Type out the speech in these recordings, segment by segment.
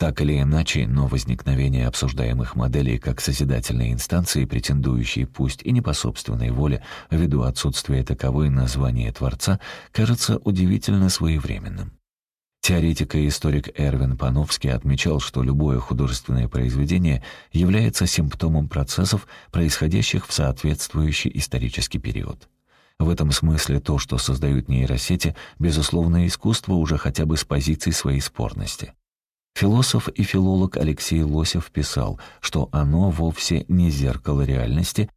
Так или иначе, но возникновение обсуждаемых моделей как созидательной инстанции, претендующей пусть и не по собственной воле, ввиду отсутствия таковой названия Творца, кажется удивительно своевременным. Теоретик и историк Эрвин Пановский отмечал, что любое художественное произведение является симптомом процессов, происходящих в соответствующий исторический период. В этом смысле то, что создают нейросети, безусловно, искусство уже хотя бы с позиции своей спорности. Философ и филолог Алексей Лосев писал, что оно вовсе не зеркало реальности,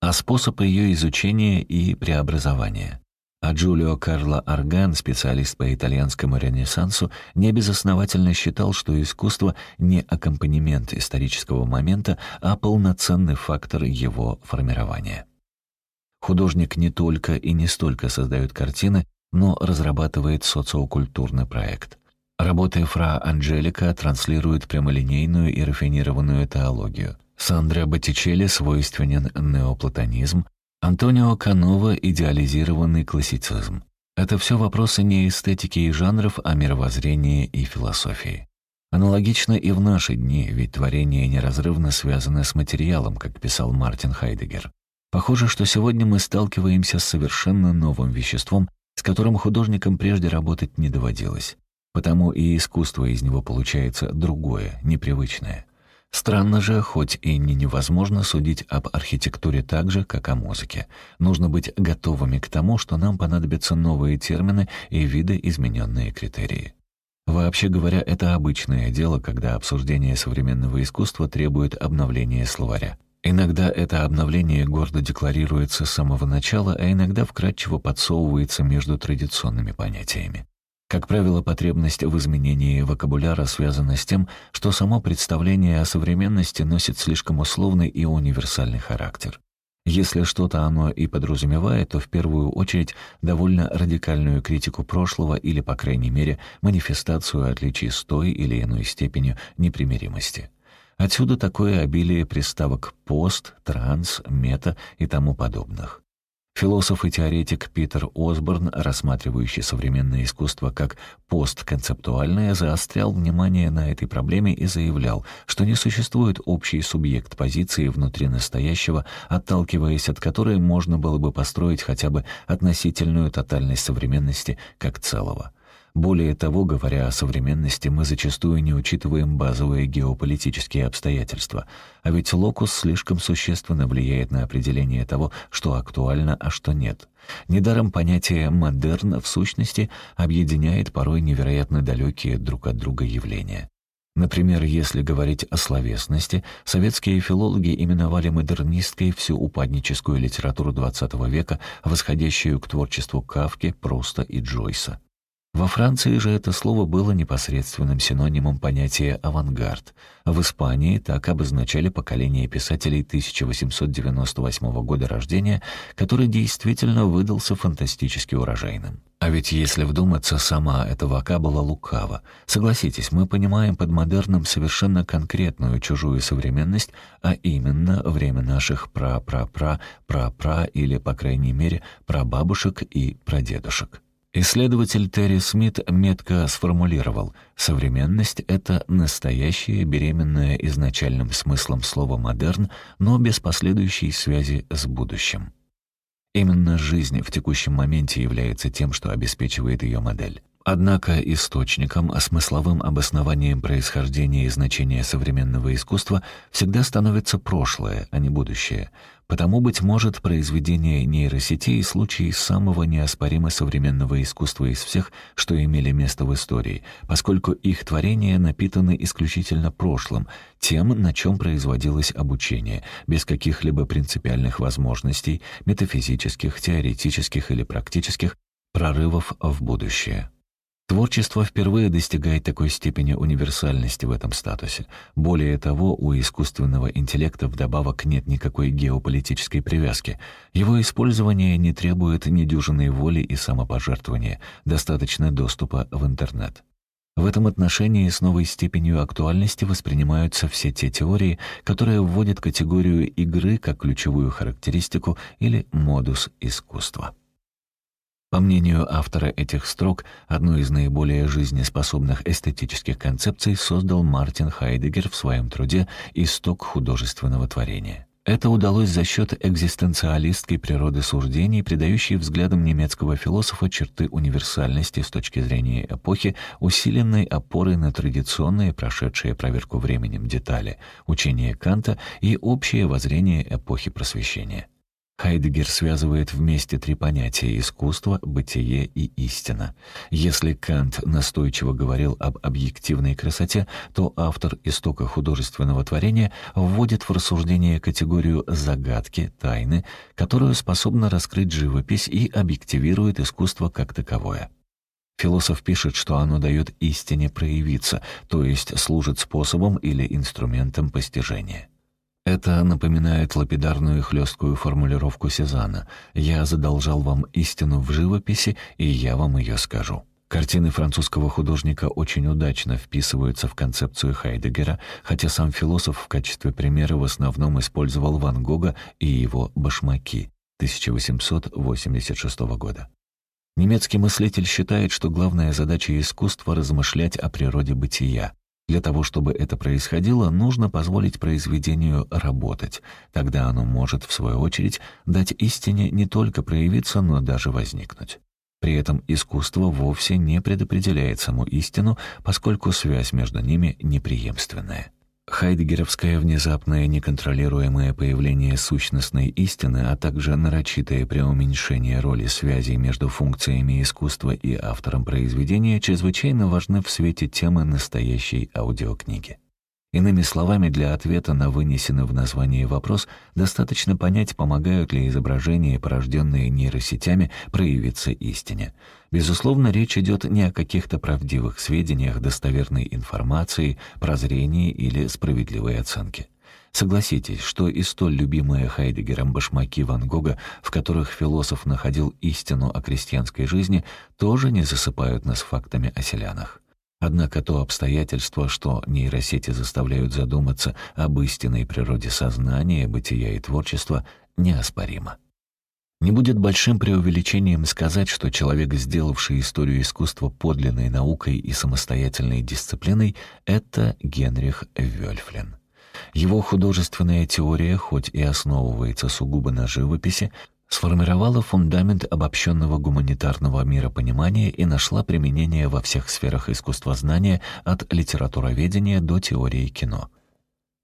а способ ее изучения и преобразования. А Джулио Карло Арган, специалист по итальянскому ренессансу, небезосновательно считал, что искусство не аккомпанемент исторического момента, а полноценный фактор его формирования. Художник не только и не столько создает картины, но разрабатывает социокультурный проект. Работы Фра Анджелика транслируют прямолинейную и рафинированную теологию. Сандра Боттичелли свойственен неоплатонизм, Антонио Канова — идеализированный классицизм. Это все вопросы не эстетики и жанров, а мировоззрения и философии. Аналогично и в наши дни, ведь творение неразрывно связано с материалом, как писал Мартин Хайдегер. Похоже, что сегодня мы сталкиваемся с совершенно новым веществом, с которым художникам прежде работать не доводилось. Потому и искусство из него получается другое, непривычное. Странно же, хоть и не невозможно судить об архитектуре так же, как о музыке. Нужно быть готовыми к тому, что нам понадобятся новые термины и виды измененные критерии. Вообще говоря, это обычное дело, когда обсуждение современного искусства требует обновления словаря. Иногда это обновление гордо декларируется с самого начала, а иногда вкратчиво подсовывается между традиционными понятиями. Как правило, потребность в изменении вокабуляра связана с тем, что само представление о современности носит слишком условный и универсальный характер. Если что-то оно и подразумевает, то в первую очередь довольно радикальную критику прошлого или, по крайней мере, манифестацию отличий с той или иной степенью непримиримости. Отсюда такое обилие приставок «пост», «транс», «мета» и тому подобных. Философ и теоретик Питер Осборн, рассматривающий современное искусство как постконцептуальное, заострял внимание на этой проблеме и заявлял, что не существует общий субъект позиции внутри настоящего, отталкиваясь от которой можно было бы построить хотя бы относительную тотальность современности как целого. Более того, говоря о современности, мы зачастую не учитываем базовые геополитические обстоятельства, а ведь локус слишком существенно влияет на определение того, что актуально, а что нет. Недаром понятие «модерн» в сущности объединяет порой невероятно далекие друг от друга явления. Например, если говорить о словесности, советские филологи именовали модернисткой всю упадническую литературу XX века, восходящую к творчеству Кавки, Пруста и Джойса. Во Франции же это слово было непосредственным синонимом понятия «авангард». В Испании так обозначали поколение писателей 1898 года рождения, который действительно выдался фантастически урожайным. А ведь если вдуматься, сама эта вокабула лукава. Согласитесь, мы понимаем под модерном совершенно конкретную чужую современность, а именно время наших пра-пра-пра-пра-пра или, по крайней мере, прабабушек и прадедушек. Исследователь Терри Смит метко сформулировал, современность — это настоящее, беременное изначальным смыслом слова «модерн», но без последующей связи с будущим. Именно жизнь в текущем моменте является тем, что обеспечивает ее модель. Однако источником, смысловым обоснованием происхождения и значения современного искусства всегда становится прошлое, а не будущее — Потому, быть может, произведения нейросетей — случай самого неоспоримо современного искусства из всех, что имели место в истории, поскольку их творения напитаны исключительно прошлым, тем, на чем производилось обучение, без каких-либо принципиальных возможностей, метафизических, теоретических или практических, прорывов в будущее. Творчество впервые достигает такой степени универсальности в этом статусе. Более того, у искусственного интеллекта вдобавок нет никакой геополитической привязки. Его использование не требует недюжинной воли и самопожертвования, достаточно доступа в интернет. В этом отношении с новой степенью актуальности воспринимаются все те теории, которые вводят категорию игры как ключевую характеристику или модус искусства. По мнению автора этих строк, одну из наиболее жизнеспособных эстетических концепций создал Мартин Хайдегер в своем труде «Исток художественного творения». Это удалось за счет экзистенциалистской природы суждений, придающей взглядам немецкого философа черты универсальности с точки зрения эпохи, усиленной опорой на традиционные, прошедшие проверку временем детали, учение Канта и общее воззрение эпохи просвещения. Хайдегер связывает вместе три понятия — искусство, бытие и истина. Если Кант настойчиво говорил об объективной красоте, то автор истока художественного творения вводит в рассуждение категорию загадки, тайны, которую способна раскрыть живопись и объективирует искусство как таковое. Философ пишет, что оно дает истине проявиться, то есть служит способом или инструментом постижения. Это напоминает лапидарную хлесткую формулировку Сезана «Я задолжал вам истину в живописи, и я вам ее скажу». Картины французского художника очень удачно вписываются в концепцию Хайдегера, хотя сам философ в качестве примера в основном использовал Ван Гога и его «Башмаки» 1886 года. Немецкий мыслитель считает, что главная задача искусства — размышлять о природе бытия, для того, чтобы это происходило, нужно позволить произведению работать. Тогда оно может, в свою очередь, дать истине не только проявиться, но даже возникнуть. При этом искусство вовсе не предопределяет саму истину, поскольку связь между ними неприемственная. Хайдегеровское внезапное неконтролируемое появление сущностной истины, а также нарочитое преуменьшение роли связей между функциями искусства и автором произведения чрезвычайно важны в свете темы настоящей аудиокниги. Иными словами, для ответа на вынесенный в названии вопрос достаточно понять, помогают ли изображения, порожденные нейросетями, проявиться истине. Безусловно, речь идет не о каких-то правдивых сведениях, достоверной информации, прозрении или справедливой оценке. Согласитесь, что и столь любимые Хайдегером башмаки Ван Гога, в которых философ находил истину о крестьянской жизни, тоже не засыпают нас фактами о селянах. Однако то обстоятельство, что нейросети заставляют задуматься об истинной природе сознания, бытия и творчества, неоспоримо. Не будет большим преувеличением сказать, что человек, сделавший историю искусства подлинной наукой и самостоятельной дисциплиной, это Генрих Вельфлин. Его художественная теория, хоть и основывается сугубо на живописи, сформировала фундамент обобщенного гуманитарного миропонимания и нашла применение во всех сферах искусствознания от литературоведения до теории кино.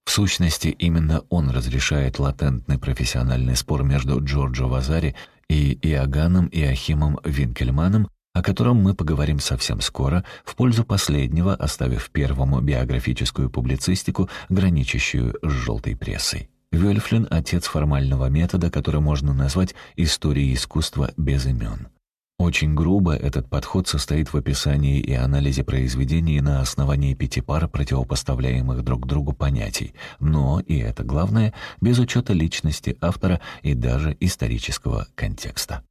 В сущности, именно он разрешает латентный профессиональный спор между Джорджо Вазари и Иоганном Иохимом Винкельманом, о котором мы поговорим совсем скоро, в пользу последнего, оставив первому биографическую публицистику, граничащую с желтой прессой. Вельфлин — отец формального метода, который можно назвать историей искусства без имен. Очень грубо этот подход состоит в описании и анализе произведений на основании пяти пар противопоставляемых друг другу понятий, но, и это главное, без учета личности автора и даже исторического контекста.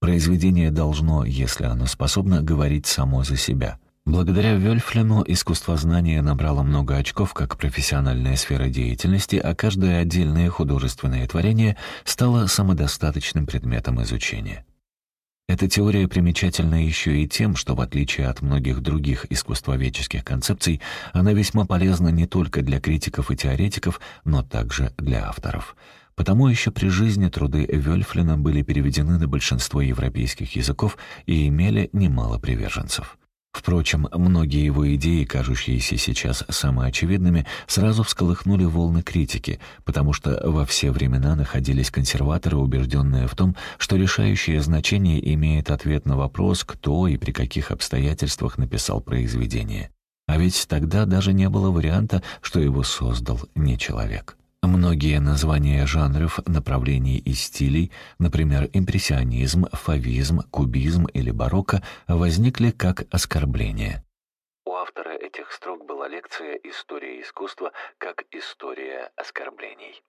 Произведение должно, если оно способно, говорить само за себя — Благодаря Вельфлину искусствознание набрало много очков как профессиональная сфера деятельности, а каждое отдельное художественное творение стало самодостаточным предметом изучения. Эта теория примечательна еще и тем, что, в отличие от многих других искусствоведческих концепций, она весьма полезна не только для критиков и теоретиков, но также для авторов. Потому еще при жизни труды Вельфлина были переведены на большинство европейских языков и имели немало приверженцев. Впрочем, многие его идеи, кажущиеся сейчас самоочевидными, сразу всколыхнули волны критики, потому что во все времена находились консерваторы, убежденные в том, что решающее значение имеет ответ на вопрос, кто и при каких обстоятельствах написал произведение. А ведь тогда даже не было варианта, что его создал не человек. Многие названия жанров, направлений и стилей, например, импрессионизм, фавизм, кубизм или барокко, возникли как оскорбления. У автора этих строк была лекция «История искусства как история оскорблений».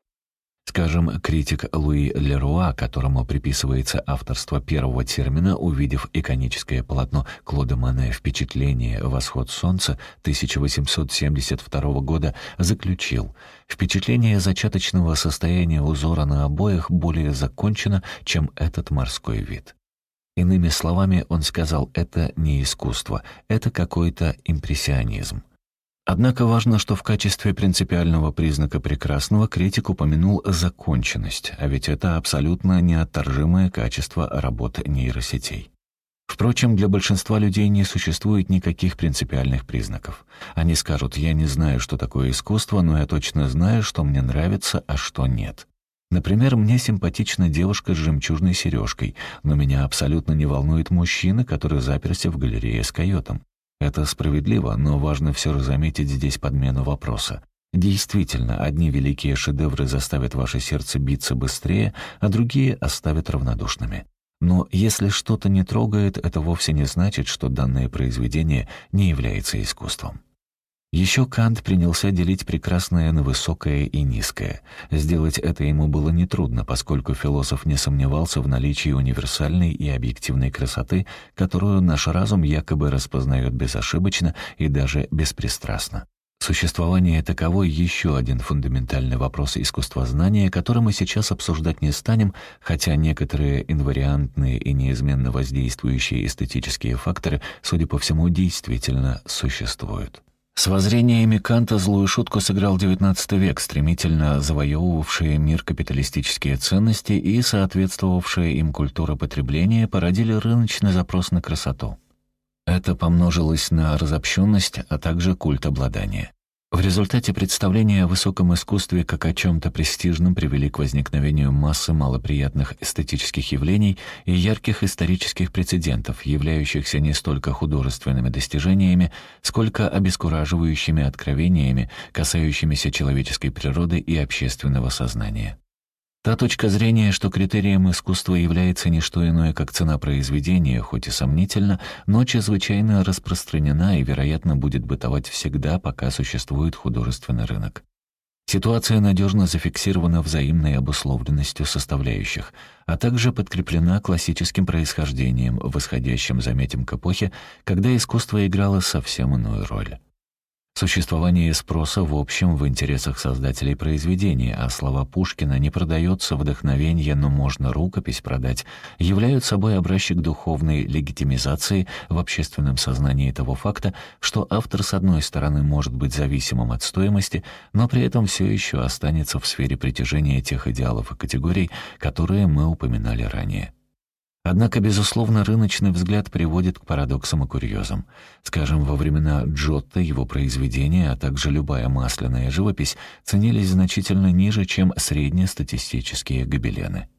Скажем, критик Луи Леруа, которому приписывается авторство первого термина, увидев иконическое полотно Клода Мане «Впечатление. Восход солнца» 1872 года, заключил «Впечатление зачаточного состояния узора на обоях более закончено, чем этот морской вид». Иными словами, он сказал, это не искусство, это какой-то импрессионизм. Однако важно, что в качестве принципиального признака прекрасного критик упомянул законченность, а ведь это абсолютно неотторжимое качество работы нейросетей. Впрочем, для большинства людей не существует никаких принципиальных признаков. Они скажут «я не знаю, что такое искусство, но я точно знаю, что мне нравится, а что нет». Например, мне симпатична девушка с жемчужной сережкой, но меня абсолютно не волнует мужчина, который заперся в галерее с койотом. Это справедливо, но важно все же заметить здесь подмену вопроса. Действительно, одни великие шедевры заставят ваше сердце биться быстрее, а другие оставят равнодушными. Но если что-то не трогает, это вовсе не значит, что данное произведение не является искусством. Еще Кант принялся делить прекрасное на высокое и низкое. Сделать это ему было нетрудно, поскольку философ не сомневался в наличии универсальной и объективной красоты, которую наш разум якобы распознает безошибочно и даже беспристрастно. Существование таковой еще один фундаментальный вопрос искусствознания, который мы сейчас обсуждать не станем, хотя некоторые инвариантные и неизменно воздействующие эстетические факторы, судя по всему, действительно существуют. С воззрениями Канта злую шутку сыграл XIX век, стремительно завоевывавшие мир капиталистические ценности и соответствовавшая им культура потребления породили рыночный запрос на красоту. Это помножилось на разобщенность, а также культ обладания. В результате представления о высоком искусстве как о чем-то престижном привели к возникновению массы малоприятных эстетических явлений и ярких исторических прецедентов, являющихся не столько художественными достижениями, сколько обескураживающими откровениями, касающимися человеческой природы и общественного сознания. Та точка зрения, что критерием искусства является не что иное, как цена произведения, хоть и сомнительно, но чрезвычайно распространена и, вероятно, будет бытовать всегда, пока существует художественный рынок. Ситуация надежно зафиксирована взаимной обусловленностью составляющих, а также подкреплена классическим происхождением, восходящим, заметим, к эпохе, когда искусство играло совсем иную роль. Существование спроса в общем в интересах создателей произведения, а слова Пушкина «не продается вдохновение, но можно рукопись продать» являют собой образчик духовной легитимизации в общественном сознании того факта, что автор с одной стороны может быть зависимым от стоимости, но при этом все еще останется в сфере притяжения тех идеалов и категорий, которые мы упоминали ранее. Однако, безусловно, рыночный взгляд приводит к парадоксам и курьезам. Скажем, во времена Джотто его произведения, а также любая масляная живопись ценились значительно ниже, чем среднестатистические гобелены.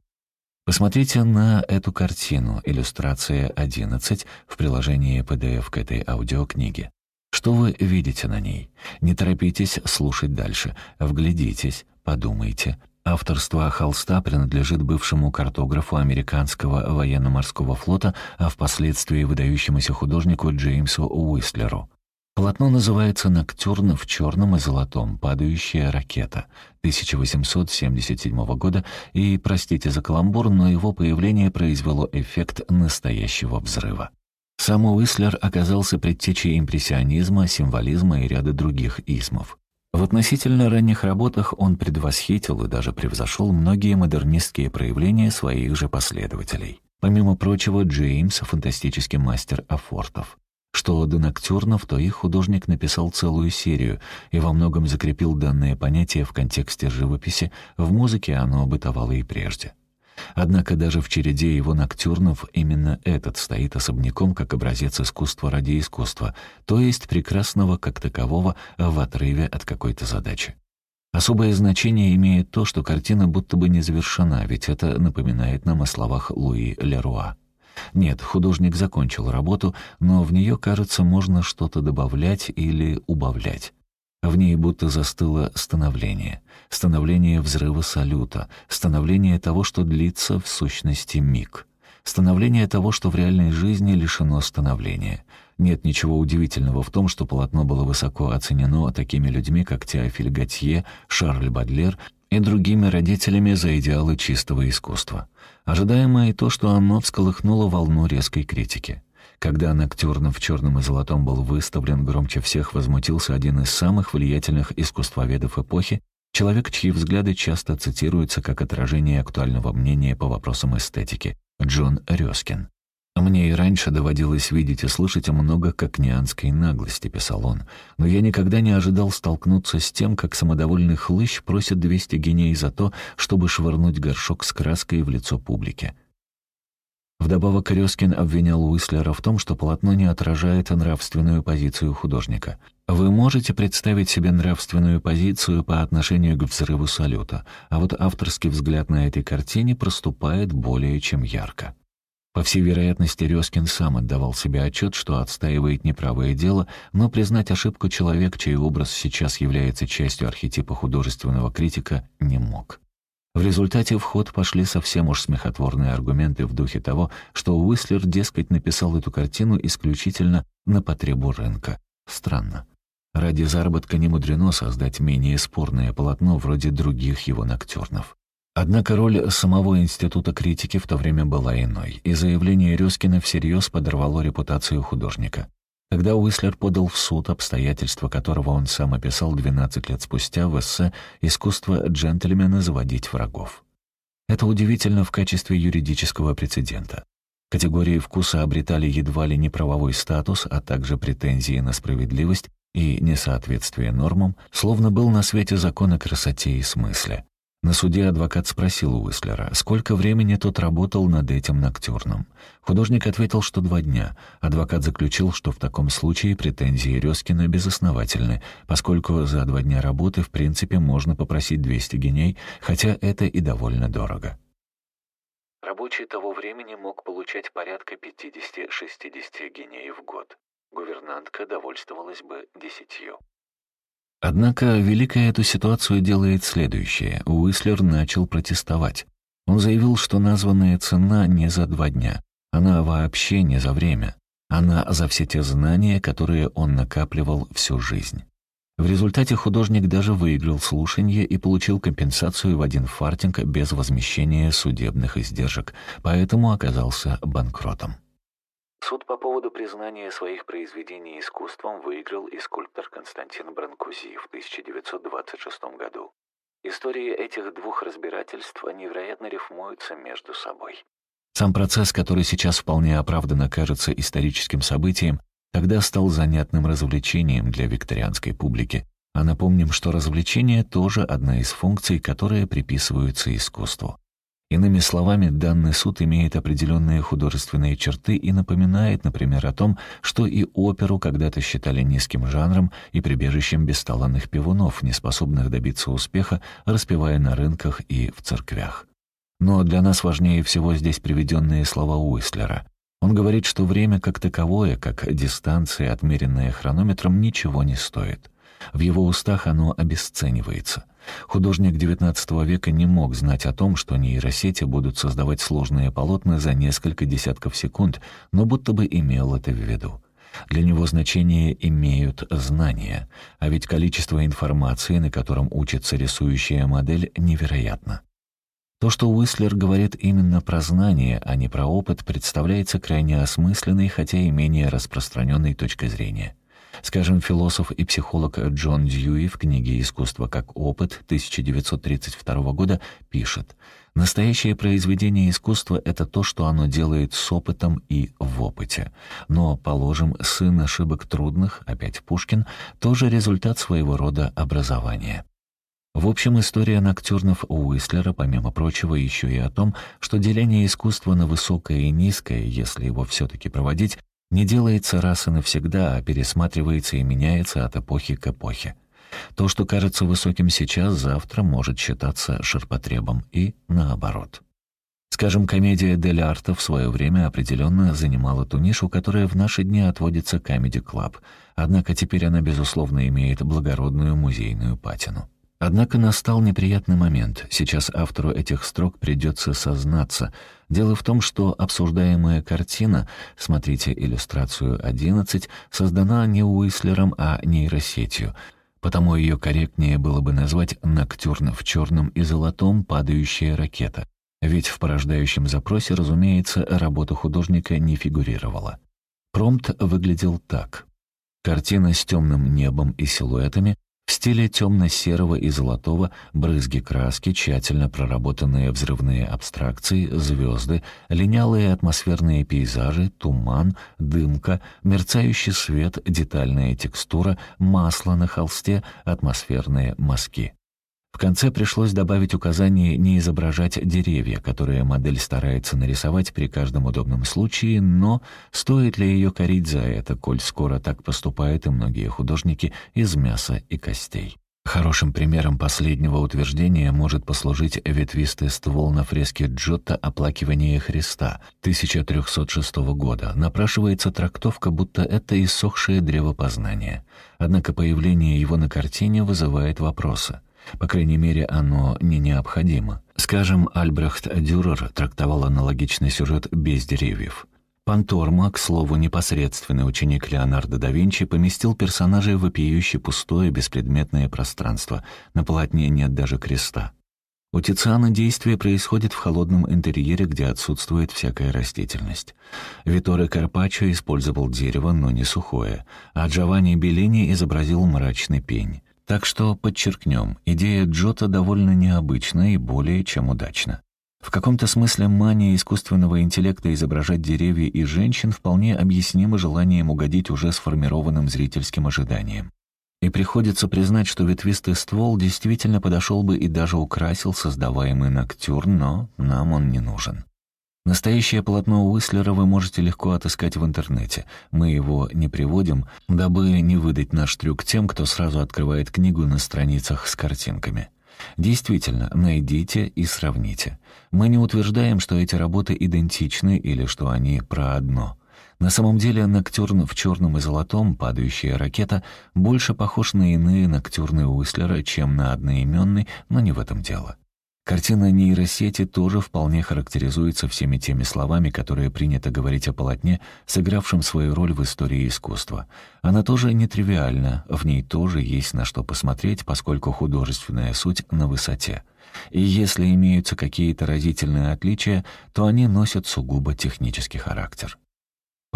Посмотрите на эту картину, иллюстрация 11 в приложении PDF к этой аудиокниге. Что вы видите на ней? Не торопитесь слушать дальше. Вглядитесь, подумайте, Авторство холста принадлежит бывшему картографу американского военно-морского флота, а впоследствии выдающемуся художнику Джеймсу Уистлеру. Полотно называется «Ноктюрн в черном и золотом. Падающая ракета» 1877 года, и, простите за каламбур, но его появление произвело эффект настоящего взрыва. Сам Уислер оказался предтечей импрессионизма, символизма и ряда других измов. В относительно ранних работах он предвосхитил и даже превзошел многие модернистские проявления своих же последователей. Помимо прочего, Джеймс — фантастический мастер афортов. Что до ноктюрнов, то их художник написал целую серию и во многом закрепил данное понятие в контексте живописи, в музыке оно бытовало и прежде. Однако даже в череде его ноктюрнов именно этот стоит особняком как образец искусства ради искусства, то есть прекрасного как такового в отрыве от какой-то задачи. Особое значение имеет то, что картина будто бы не завершена, ведь это напоминает нам о словах Луи Леруа. Нет, художник закончил работу, но в нее, кажется, можно что-то добавлять или убавлять. В ней будто застыло становление. Становление взрыва салюта. Становление того, что длится в сущности миг. Становление того, что в реальной жизни лишено становления. Нет ничего удивительного в том, что полотно было высоко оценено такими людьми, как Теофиль Готье, Шарль Бадлер и другими родителями за идеалы чистого искусства. Ожидаемо и то, что оно всколыхнуло волну резкой критики. Когда Ноктюрн в черном и золотом был выставлен, громче всех возмутился один из самых влиятельных искусствоведов эпохи, человек, чьи взгляды часто цитируются как отражение актуального мнения по вопросам эстетики, Джон Рёскин. «Мне и раньше доводилось видеть и слышать много кокнианской наглости», — писал он, «но я никогда не ожидал столкнуться с тем, как самодовольный хлыщ просит 200 геней за то, чтобы швырнуть горшок с краской в лицо публике». Вдобавок Резкин обвинял Уислера в том, что полотно не отражает нравственную позицию художника. Вы можете представить себе нравственную позицию по отношению к взрыву салюта, а вот авторский взгляд на этой картине проступает более чем ярко. По всей вероятности, Резкин сам отдавал себе отчет, что отстаивает неправое дело, но признать ошибку человек, чей образ сейчас является частью архетипа художественного критика, не мог. В результате в ход пошли совсем уж смехотворные аргументы в духе того, что Уислер, дескать, написал эту картину исключительно на потребу рынка. Странно. Ради заработка не мудрено создать менее спорное полотно вроде других его ноктюрнов. Однако роль самого Института критики в то время была иной, и заявление Рёскина всерьез подорвало репутацию художника. Тогда Уислер подал в суд, обстоятельства которого он сам описал 12 лет спустя в эссе «Искусство джентльмена заводить врагов». Это удивительно в качестве юридического прецедента. Категории вкуса обретали едва ли не правовой статус, а также претензии на справедливость и несоответствие нормам, словно был на свете закон о красоте и смысле. На суде адвокат спросил у Уислера, сколько времени тот работал над этим ноктюрном. Художник ответил, что два дня. Адвокат заключил, что в таком случае претензии Резкина безосновательны, поскольку за два дня работы в принципе можно попросить 200 геней, хотя это и довольно дорого. Рабочий того времени мог получать порядка 50-60 геней в год. Гувернантка довольствовалась бы десятью. Однако Великая эту ситуацию делает следующее. Уислер начал протестовать. Он заявил, что названная цена не за два дня. Она вообще не за время. Она за все те знания, которые он накапливал всю жизнь. В результате художник даже выиграл слушание и получил компенсацию в один фартинг без возмещения судебных издержек, поэтому оказался банкротом. Суд по поводу признания своих произведений искусством выиграл и скульптор Константин Бранкузи в 1926 году. Истории этих двух разбирательств невероятно рифмуются между собой. Сам процесс, который сейчас вполне оправданно кажется историческим событием, тогда стал занятным развлечением для викторианской публики. А напомним, что развлечение тоже одна из функций, которые приписываются искусству. Иными словами, данный суд имеет определенные художественные черты и напоминает, например, о том, что и оперу когда-то считали низким жанром и прибежищем бесталанных певунов, неспособных добиться успеха, распевая на рынках и в церквях. Но для нас важнее всего здесь приведенные слова Уислера. Он говорит, что время как таковое, как дистанция, отмеренная хронометром, ничего не стоит. В его устах оно обесценивается — Художник XIX века не мог знать о том, что нейросети будут создавать сложные полотна за несколько десятков секунд, но будто бы имел это в виду. Для него значение имеют знания, а ведь количество информации, на котором учится рисующая модель, невероятно. То, что Уислер говорит именно про знания, а не про опыт, представляется крайне осмысленной, хотя и менее распространенной точкой зрения. Скажем, философ и психолог Джон Дьюи в книге «Искусство как опыт» 1932 года пишет «Настоящее произведение искусства — это то, что оно делает с опытом и в опыте. Но, положим, сын ошибок трудных, опять Пушкин, тоже результат своего рода образования». В общем, история ноктюрнов Уислера, помимо прочего, еще и о том, что деление искусства на высокое и низкое, если его все-таки проводить, не делается раз и навсегда, а пересматривается и меняется от эпохи к эпохе. То, что кажется высоким сейчас, завтра может считаться ширпотребом и наоборот. Скажем, комедия Дель Арта в свое время определенно занимала ту нишу, которая в наши дни отводится Comedy Club, однако теперь она, безусловно, имеет благородную музейную патину. Однако настал неприятный момент. Сейчас автору этих строк придется сознаться. Дело в том, что обсуждаемая картина, смотрите иллюстрацию 11, создана не Уислером, а нейросетью. Потому ее корректнее было бы назвать «ноктюрн в черном и золотом падающая ракета». Ведь в порождающем запросе, разумеется, работа художника не фигурировала. Промпт выглядел так. Картина с темным небом и силуэтами, В стиле темно-серого и золотого брызги краски, тщательно проработанные взрывные абстракции, звезды, линялые атмосферные пейзажи, туман, дымка, мерцающий свет, детальная текстура, масло на холсте, атмосферные мазки. В конце пришлось добавить указание не изображать деревья, которые модель старается нарисовать при каждом удобном случае, но стоит ли ее корить за это, коль скоро так поступают и многие художники из мяса и костей. Хорошим примером последнего утверждения может послужить ветвистый ствол на фреске Джотто «Оплакивание Христа» 1306 года. Напрашивается трактовка, будто это иссохшее древо познания. Однако появление его на картине вызывает вопросы. По крайней мере, оно не необходимо. Скажем, Альбрехт Дюрер трактовал аналогичный сюжет без деревьев. Панторма, к слову, непосредственный ученик Леонардо да Винчи, поместил персонажей в вопиюще пустое беспредметное пространство. На полотне нет даже креста. У Тициана действие происходит в холодном интерьере, где отсутствует всякая растительность. Виторе Карпаччо использовал дерево, но не сухое, а Джованни Беллини изобразил мрачный пень. Так что подчеркнем, идея Джота довольно необычна и более чем удачна. В каком-то смысле мания искусственного интеллекта изображать деревья и женщин вполне объяснима желанием угодить уже сформированным зрительским ожиданиям. И приходится признать, что ветвистый ствол действительно подошел бы и даже украсил создаваемый ноктюрн, но нам он не нужен. Настоящее полотно Уислера вы можете легко отыскать в интернете. Мы его не приводим, дабы не выдать наш трюк тем, кто сразу открывает книгу на страницах с картинками. Действительно, найдите и сравните. Мы не утверждаем, что эти работы идентичны или что они про одно. На самом деле ноктюрн в черном и золотом «Падающая ракета» больше похож на иные ноктюрны Уислера, чем на одноименный, но не в этом дело. Картина нейросети тоже вполне характеризуется всеми теми словами, которые принято говорить о полотне, сыгравшем свою роль в истории искусства. Она тоже нетривиальна, в ней тоже есть на что посмотреть, поскольку художественная суть на высоте. И если имеются какие-то разительные отличия, то они носят сугубо технический характер.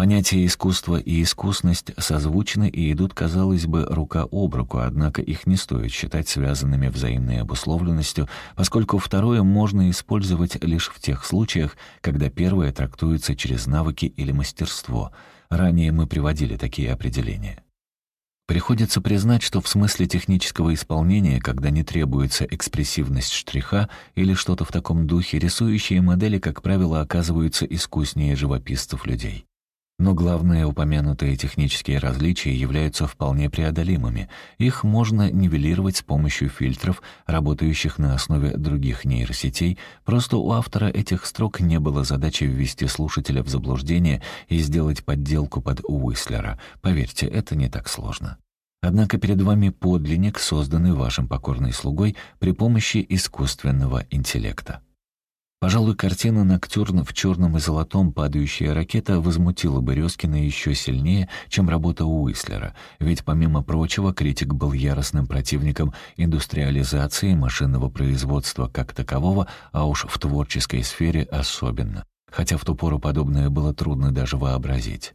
Понятия искусства и искусность созвучны и идут, казалось бы, рука об руку, однако их не стоит считать связанными взаимной обусловленностью, поскольку второе можно использовать лишь в тех случаях, когда первое трактуется через навыки или мастерство. Ранее мы приводили такие определения. Приходится признать, что в смысле технического исполнения, когда не требуется экспрессивность штриха или что-то в таком духе, рисующие модели, как правило, оказываются искуснее живописцев людей. Но главные упомянутые технические различия являются вполне преодолимыми. Их можно нивелировать с помощью фильтров, работающих на основе других нейросетей. Просто у автора этих строк не было задачи ввести слушателя в заблуждение и сделать подделку под Уислера. Поверьте, это не так сложно. Однако перед вами подлинник, созданный вашим покорной слугой при помощи искусственного интеллекта. Пожалуй, картина «Ноктюрн» в черном и золотом. «Падающая ракета» возмутила бы Резкина еще сильнее, чем работа Уислера, ведь, помимо прочего, критик был яростным противником индустриализации машинного производства как такового, а уж в творческой сфере особенно, хотя в ту пору подобное было трудно даже вообразить.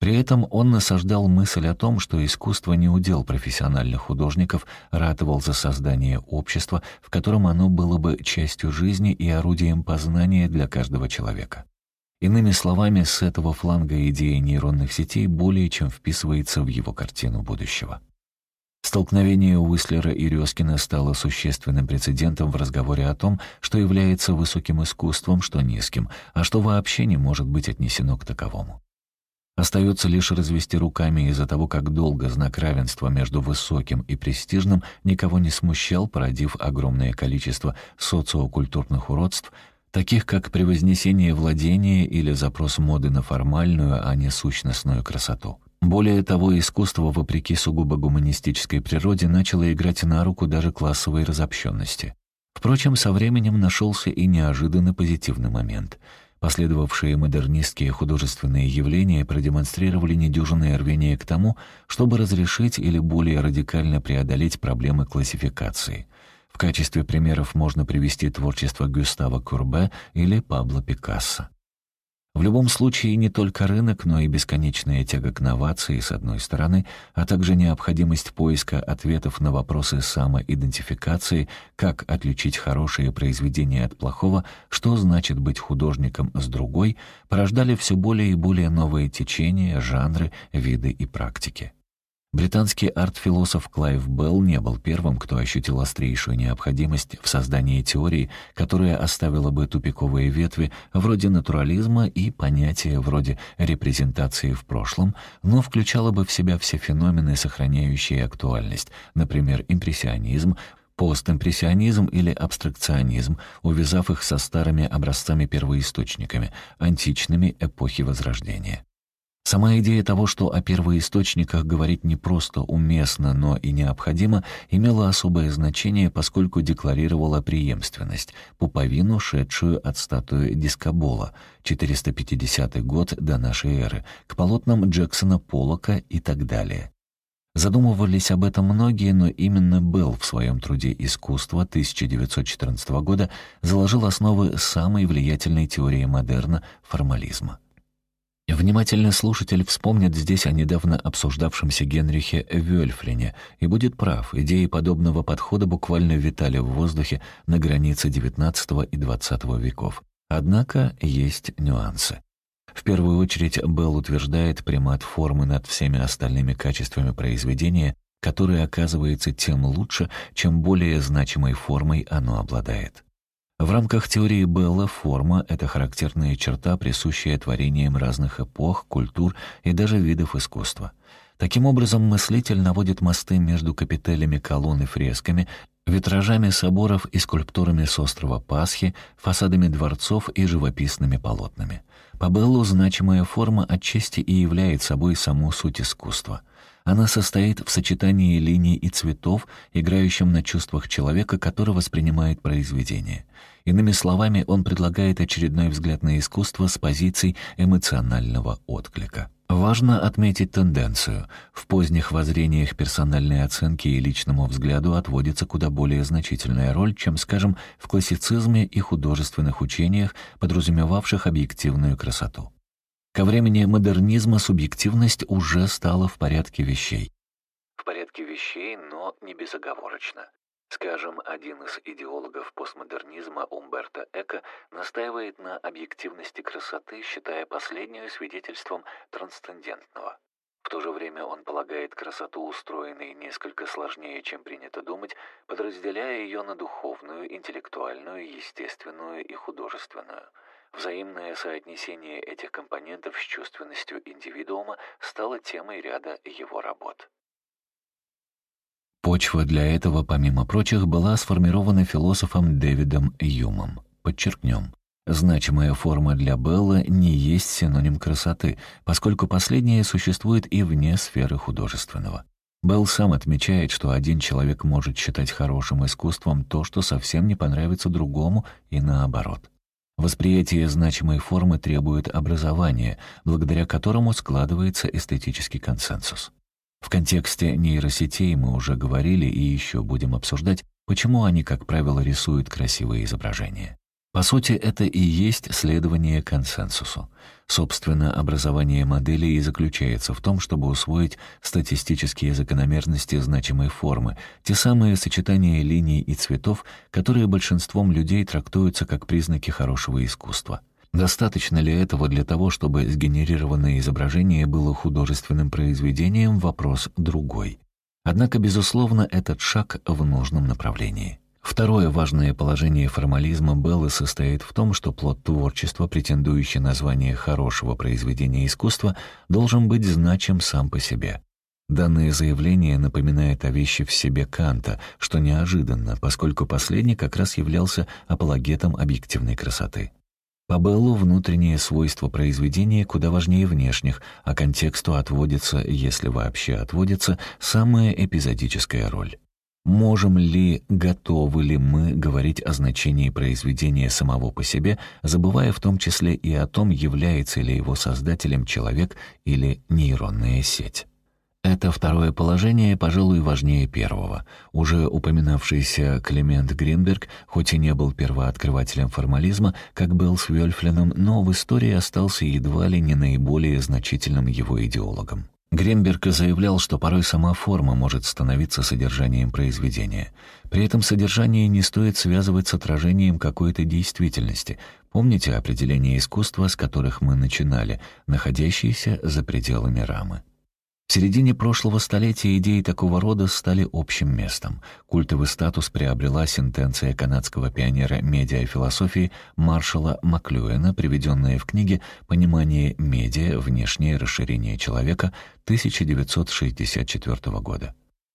При этом он насаждал мысль о том, что искусство не удел профессиональных художников, ратовал за создание общества, в котором оно было бы частью жизни и орудием познания для каждого человека. Иными словами, с этого фланга идея нейронных сетей более чем вписывается в его картину будущего. Столкновение Уислера и Резкина стало существенным прецедентом в разговоре о том, что является высоким искусством, что низким, а что вообще не может быть отнесено к таковому. Остается лишь развести руками из-за того, как долго знак равенства между высоким и престижным никого не смущал, породив огромное количество социокультурных уродств, таких как превознесение владения или запрос моды на формальную, а не сущностную красоту. Более того, искусство, вопреки сугубо гуманистической природе, начало играть на руку даже классовой разобщенности. Впрочем, со временем нашелся и неожиданно позитивный момент — Последовавшие модернистские художественные явления продемонстрировали недюжинное рвение к тому, чтобы разрешить или более радикально преодолеть проблемы классификации. В качестве примеров можно привести творчество Гюстава Курбе или Пабло Пикассо. В любом случае, не только рынок, но и бесконечная тяга к новации, с одной стороны, а также необходимость поиска ответов на вопросы самоидентификации, как отличить хорошее произведение от плохого, что значит быть художником с другой, порождали все более и более новые течения, жанры, виды и практики. Британский арт-философ Клайв Белл не был первым, кто ощутил острейшую необходимость в создании теории, которая оставила бы тупиковые ветви вроде натурализма и понятия вроде репрезентации в прошлом, но включала бы в себя все феномены, сохраняющие актуальность, например, импрессионизм, постимпрессионизм или абстракционизм, увязав их со старыми образцами-первоисточниками, античными эпохи Возрождения. Сама идея того, что о первоисточниках говорить не просто уместно, но и необходимо, имела особое значение, поскольку декларировала преемственность, пуповину, шедшую от статуи Дискобола, 450 год до нашей эры, к полотнам Джексона Поллока и так далее. Задумывались об этом многие, но именно Белл в своем труде «Искусство» 1914 года заложил основы самой влиятельной теории модерна — формализма. Внимательный слушатель вспомнит здесь о недавно обсуждавшемся Генрихе Вёльфлине и будет прав, идеи подобного подхода буквально витали в воздухе на границе XIX и XX веков. Однако есть нюансы. В первую очередь Белл утверждает примат формы над всеми остальными качествами произведения, которое оказывается тем лучше, чем более значимой формой оно обладает. В рамках теории Белла форма — это характерная черта, присущая творениям разных эпох, культур и даже видов искусства. Таким образом, мыслитель наводит мосты между капителями колонн и фресками, витражами соборов и скульптурами с острова Пасхи, фасадами дворцов и живописными полотнами. По Беллу значимая форма отчасти и является собой саму суть искусства. Она состоит в сочетании линий и цветов, играющем на чувствах человека, который воспринимает произведение. Иными словами, он предлагает очередной взгляд на искусство с позиций эмоционального отклика. Важно отметить тенденцию. В поздних воззрениях персональной оценки и личному взгляду отводится куда более значительная роль, чем, скажем, в классицизме и художественных учениях, подразумевавших объективную красоту. Ко времени модернизма субъективность уже стала в порядке вещей. В порядке вещей, но не безоговорочно. Скажем, один из идеологов постмодернизма Умберто Эко настаивает на объективности красоты, считая последнюю свидетельством трансцендентного. В то же время он полагает красоту устроенной несколько сложнее, чем принято думать, подразделяя ее на духовную, интеллектуальную, естественную и художественную – Взаимное соотнесение этих компонентов с чувственностью индивидуума стало темой ряда его работ. Почва для этого, помимо прочих, была сформирована философом Дэвидом Юмом. Подчеркнем. Значимая форма для Белла не есть синоним красоты, поскольку последняя существует и вне сферы художественного. Белл сам отмечает, что один человек может считать хорошим искусством то, что совсем не понравится другому, и наоборот. Восприятие значимой формы требует образования, благодаря которому складывается эстетический консенсус. В контексте нейросетей мы уже говорили и еще будем обсуждать, почему они, как правило, рисуют красивые изображения. По сути, это и есть следование консенсусу. Собственно, образование модели и заключается в том, чтобы усвоить статистические закономерности значимой формы, те самые сочетания линий и цветов, которые большинством людей трактуются как признаки хорошего искусства. Достаточно ли этого для того, чтобы сгенерированное изображение было художественным произведением, вопрос другой. Однако, безусловно, этот шаг в нужном направлении. Второе важное положение формализма Беллы состоит в том, что плод творчества, претендующий на звание хорошего произведения искусства, должен быть значим сам по себе. Данное заявление напоминает о вещи в себе Канта, что неожиданно, поскольку последний как раз являлся апологетом объективной красоты. По Беллу внутренние свойства произведения куда важнее внешних, а контексту отводится, если вообще отводится, самая эпизодическая роль. Можем ли, готовы ли мы говорить о значении произведения самого по себе, забывая в том числе и о том, является ли его создателем человек или нейронная сеть? Это второе положение, пожалуй, важнее первого. Уже упоминавшийся Климент Гринберг, хоть и не был первооткрывателем формализма, как был с Вельфлином, но в истории остался едва ли не наиболее значительным его идеологом. Гринберг заявлял, что порой сама форма может становиться содержанием произведения. При этом содержание не стоит связывать с отражением какой-то действительности. Помните определение искусства, с которых мы начинали, находящиеся за пределами рамы? В середине прошлого столетия идеи такого рода стали общим местом. Культовый статус приобрела сентенция канадского пионера медиафилософии Маршала Маклюэна, приведенная в книге «Понимание медиа. Внешнее расширение человека» 1964 года.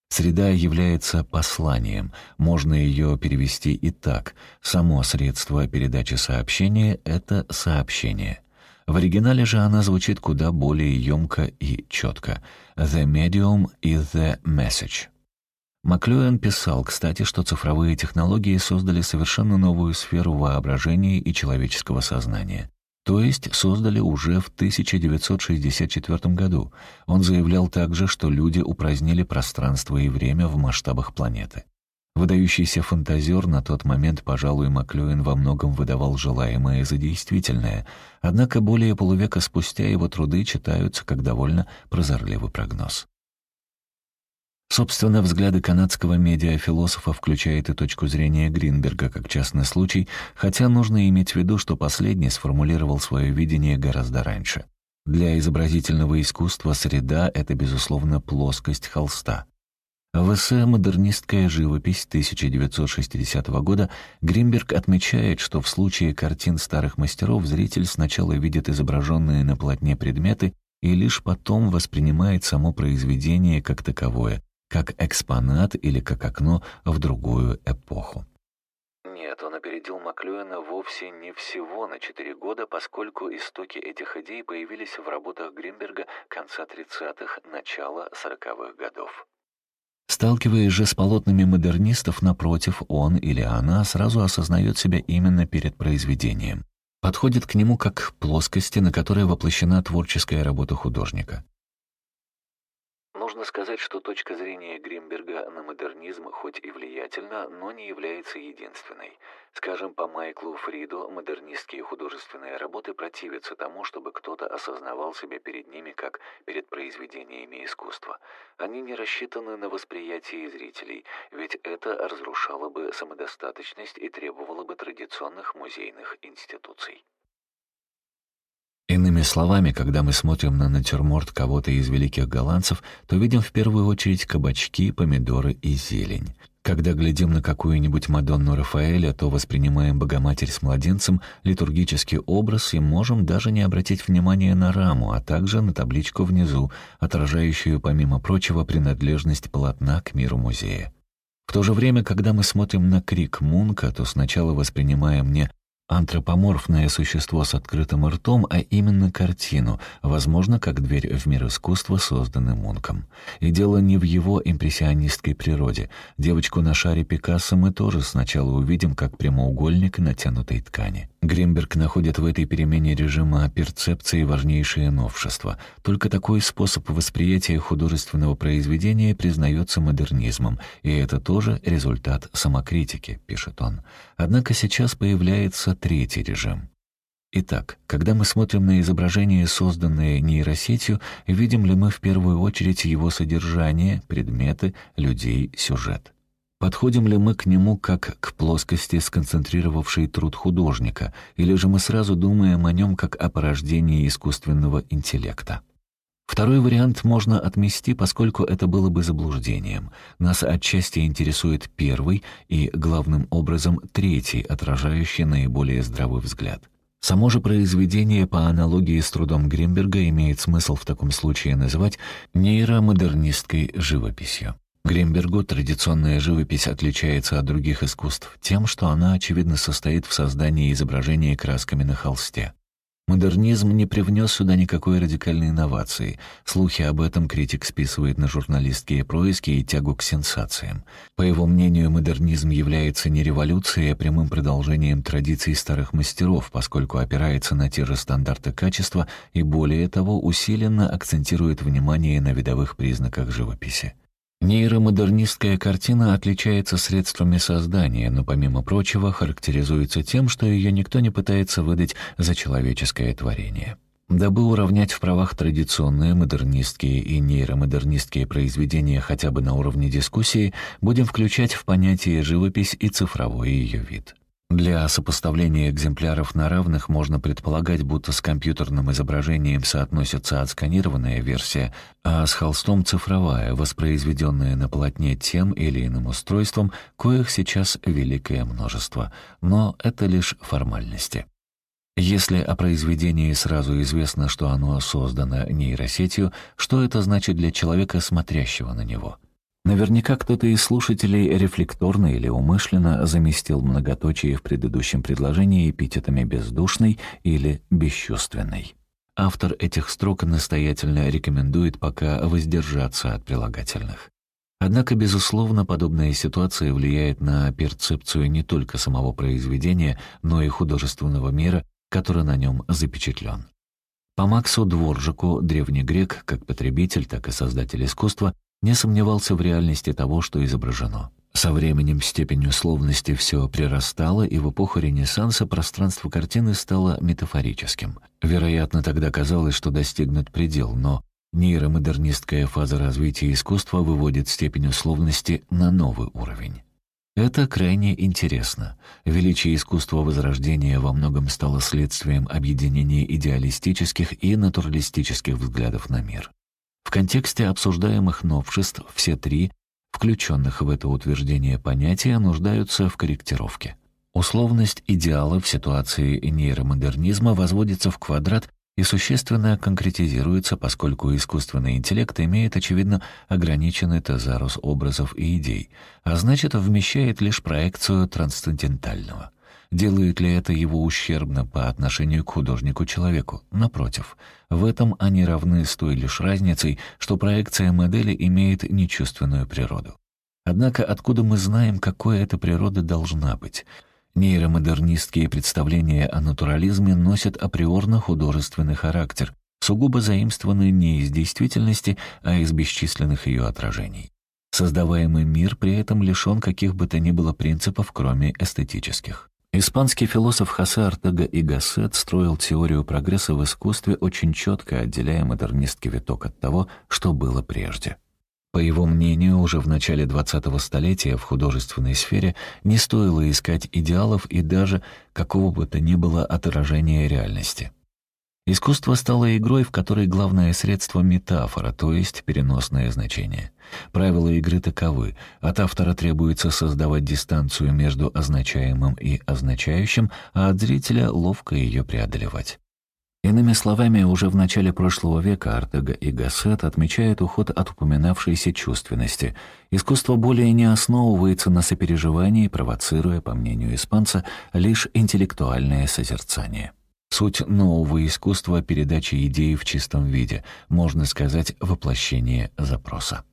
Среда является посланием, можно ее перевести и так. Само средство передачи сообщения — это сообщение. В оригинале же она звучит куда более емко и четко. «The medium is the message». Маклюэн писал, кстати, что цифровые технологии создали совершенно новую сферу воображения и человеческого сознания. То есть создали уже в 1964 году. Он заявлял также, что люди упразднили пространство и время в масштабах планеты. Выдающийся фантазер на тот момент, пожалуй, Маклюин во многом выдавал желаемое за действительное, однако более полувека спустя его труды читаются как довольно прозорливый прогноз. Собственно, взгляды канадского медиафилософа включают и точку зрения Гринберга как частный случай, хотя нужно иметь в виду, что последний сформулировал свое видение гораздо раньше. Для изобразительного искусства среда — это, безусловно, плоскость холста. В «Модернистская живопись» 1960 года Гринберг отмечает, что в случае картин старых мастеров зритель сначала видит изображенные на полотне предметы и лишь потом воспринимает само произведение как таковое, как экспонат или как окно в другую эпоху. Нет, он опередил Маклюэна вовсе не всего на четыре года, поскольку истоки этих идей появились в работах Гринберга конца 30-х, начала 40-х годов. Сталкиваясь же с полотнами модернистов, напротив, он или она сразу осознает себя именно перед произведением. Подходит к нему как к плоскости, на которой воплощена творческая работа художника. Нужно сказать, что точка зрения Гримберга на модернизм хоть и влиятельна, но не является единственной. Скажем, по Майклу Фриду, модернистские художественные работы противятся тому, чтобы кто-то осознавал себя перед ними как перед произведениями искусства. Они не рассчитаны на восприятие зрителей, ведь это разрушало бы самодостаточность и требовало бы традиционных музейных институций. Иными словами, когда мы смотрим на натюрморт кого-то из великих голландцев, то видим в первую очередь кабачки, помидоры и зелень. Когда глядим на какую-нибудь Мадонну Рафаэля, то воспринимаем Богоматерь с младенцем, литургический образ и можем даже не обратить внимания на раму, а также на табличку внизу, отражающую, помимо прочего, принадлежность полотна к миру музея. В то же время, когда мы смотрим на крик Мунка, то сначала воспринимаем не антропоморфное существо с открытым ртом, а именно картину, возможно, как дверь в мир искусства, созданный Мунком. И дело не в его импрессионистской природе. Девочку на шаре Пикассо мы тоже сначала увидим как прямоугольник натянутой ткани. Гримберг находит в этой перемене режима перцепции важнейшее новшество. Только такой способ восприятия художественного произведения признается модернизмом, и это тоже результат самокритики, пишет он. Однако сейчас появляется третий режим. Итак, когда мы смотрим на изображение, созданное нейросетью, видим ли мы в первую очередь его содержание, предметы, людей, сюжет? Подходим ли мы к нему как к плоскости, сконцентрировавшей труд художника, или же мы сразу думаем о нем как о порождении искусственного интеллекта? Второй вариант можно отмести, поскольку это было бы заблуждением. Нас отчасти интересует первый и, главным образом, третий, отражающий наиболее здравый взгляд. Само же произведение по аналогии с трудом Гримберга имеет смысл в таком случае называть нейромодернистской живописью. Гримбергу традиционная живопись отличается от других искусств тем, что она, очевидно, состоит в создании изображения красками на холсте. Модернизм не привнес сюда никакой радикальной инновации. Слухи об этом критик списывает на журналистские происки и тягу к сенсациям. По его мнению, модернизм является не революцией, а прямым продолжением традиций старых мастеров, поскольку опирается на те же стандарты качества и, более того, усиленно акцентирует внимание на видовых признаках живописи. Нейромодернистская картина отличается средствами создания, но, помимо прочего, характеризуется тем, что ее никто не пытается выдать за человеческое творение. Дабы уравнять в правах традиционные модернистские и нейромодернистские произведения хотя бы на уровне дискуссии, будем включать в понятие живопись и цифровой ее вид. Для сопоставления экземпляров на равных можно предполагать, будто с компьютерным изображением соотносится отсканированная версия, а с холстом цифровая, воспроизведенная на полотне тем или иным устройством, коих сейчас великое множество. Но это лишь формальности. Если о произведении сразу известно, что оно создано нейросетью, что это значит для человека, смотрящего на него — Наверняка кто-то из слушателей рефлекторно или умышленно заместил многоточие в предыдущем предложении эпитетами «бездушный» или «бесчувственный». Автор этих строк настоятельно рекомендует пока воздержаться от прилагательных. Однако, безусловно, подобная ситуация влияет на перцепцию не только самого произведения, но и художественного мира, который на нем запечатлен. По Максу Дворжику древний грек, как потребитель, так и создатель искусства, не сомневался в реальности того, что изображено. Со временем степень условности все прирастала, и в эпоху Ренессанса пространство картины стало метафорическим. Вероятно, тогда казалось, что достигнут предел, но нейромодернистская фаза развития искусства выводит степень условности на новый уровень. Это крайне интересно. Величие искусства Возрождения во многом стало следствием объединения идеалистических и натуралистических взглядов на мир. В контексте обсуждаемых новшеств все три, включенных в это утверждение понятия, нуждаются в корректировке. Условность идеала в ситуации нейромодернизма возводится в квадрат и существенно конкретизируется, поскольку искусственный интеллект имеет, очевидно, ограниченный тезарус образов и идей, а значит, вмещает лишь проекцию трансцендентального. Делает ли это его ущербно по отношению к художнику-человеку? Напротив, в этом они равны с той лишь разницей, что проекция модели имеет нечувственную природу. Однако откуда мы знаем, какой эта природа должна быть? Нейромодернистские представления о натурализме носят априорно художественный характер, сугубо заимствованный не из действительности, а из бесчисленных ее отражений. Создаваемый мир при этом лишен каких бы то ни было принципов, кроме эстетических. Испанский философ Хосе Артега и Гассет строил теорию прогресса в искусстве, очень четко отделяя модернистский виток от того, что было прежде. По его мнению, уже в начале 20-го столетия в художественной сфере не стоило искать идеалов и даже какого бы то ни было отражения реальности. Искусство стало игрой, в которой главное средство — метафора, то есть переносное значение. Правила игры таковы. От автора требуется создавать дистанцию между означаемым и означающим, а от зрителя ловко ее преодолевать. Иными словами, уже в начале прошлого века Артега и Гассет отмечают уход от упоминавшейся чувственности. Искусство более не основывается на сопереживании, провоцируя, по мнению испанца, лишь интеллектуальное созерцание. Суть нового искусства — передачи идеи в чистом виде, можно сказать, воплощение запроса.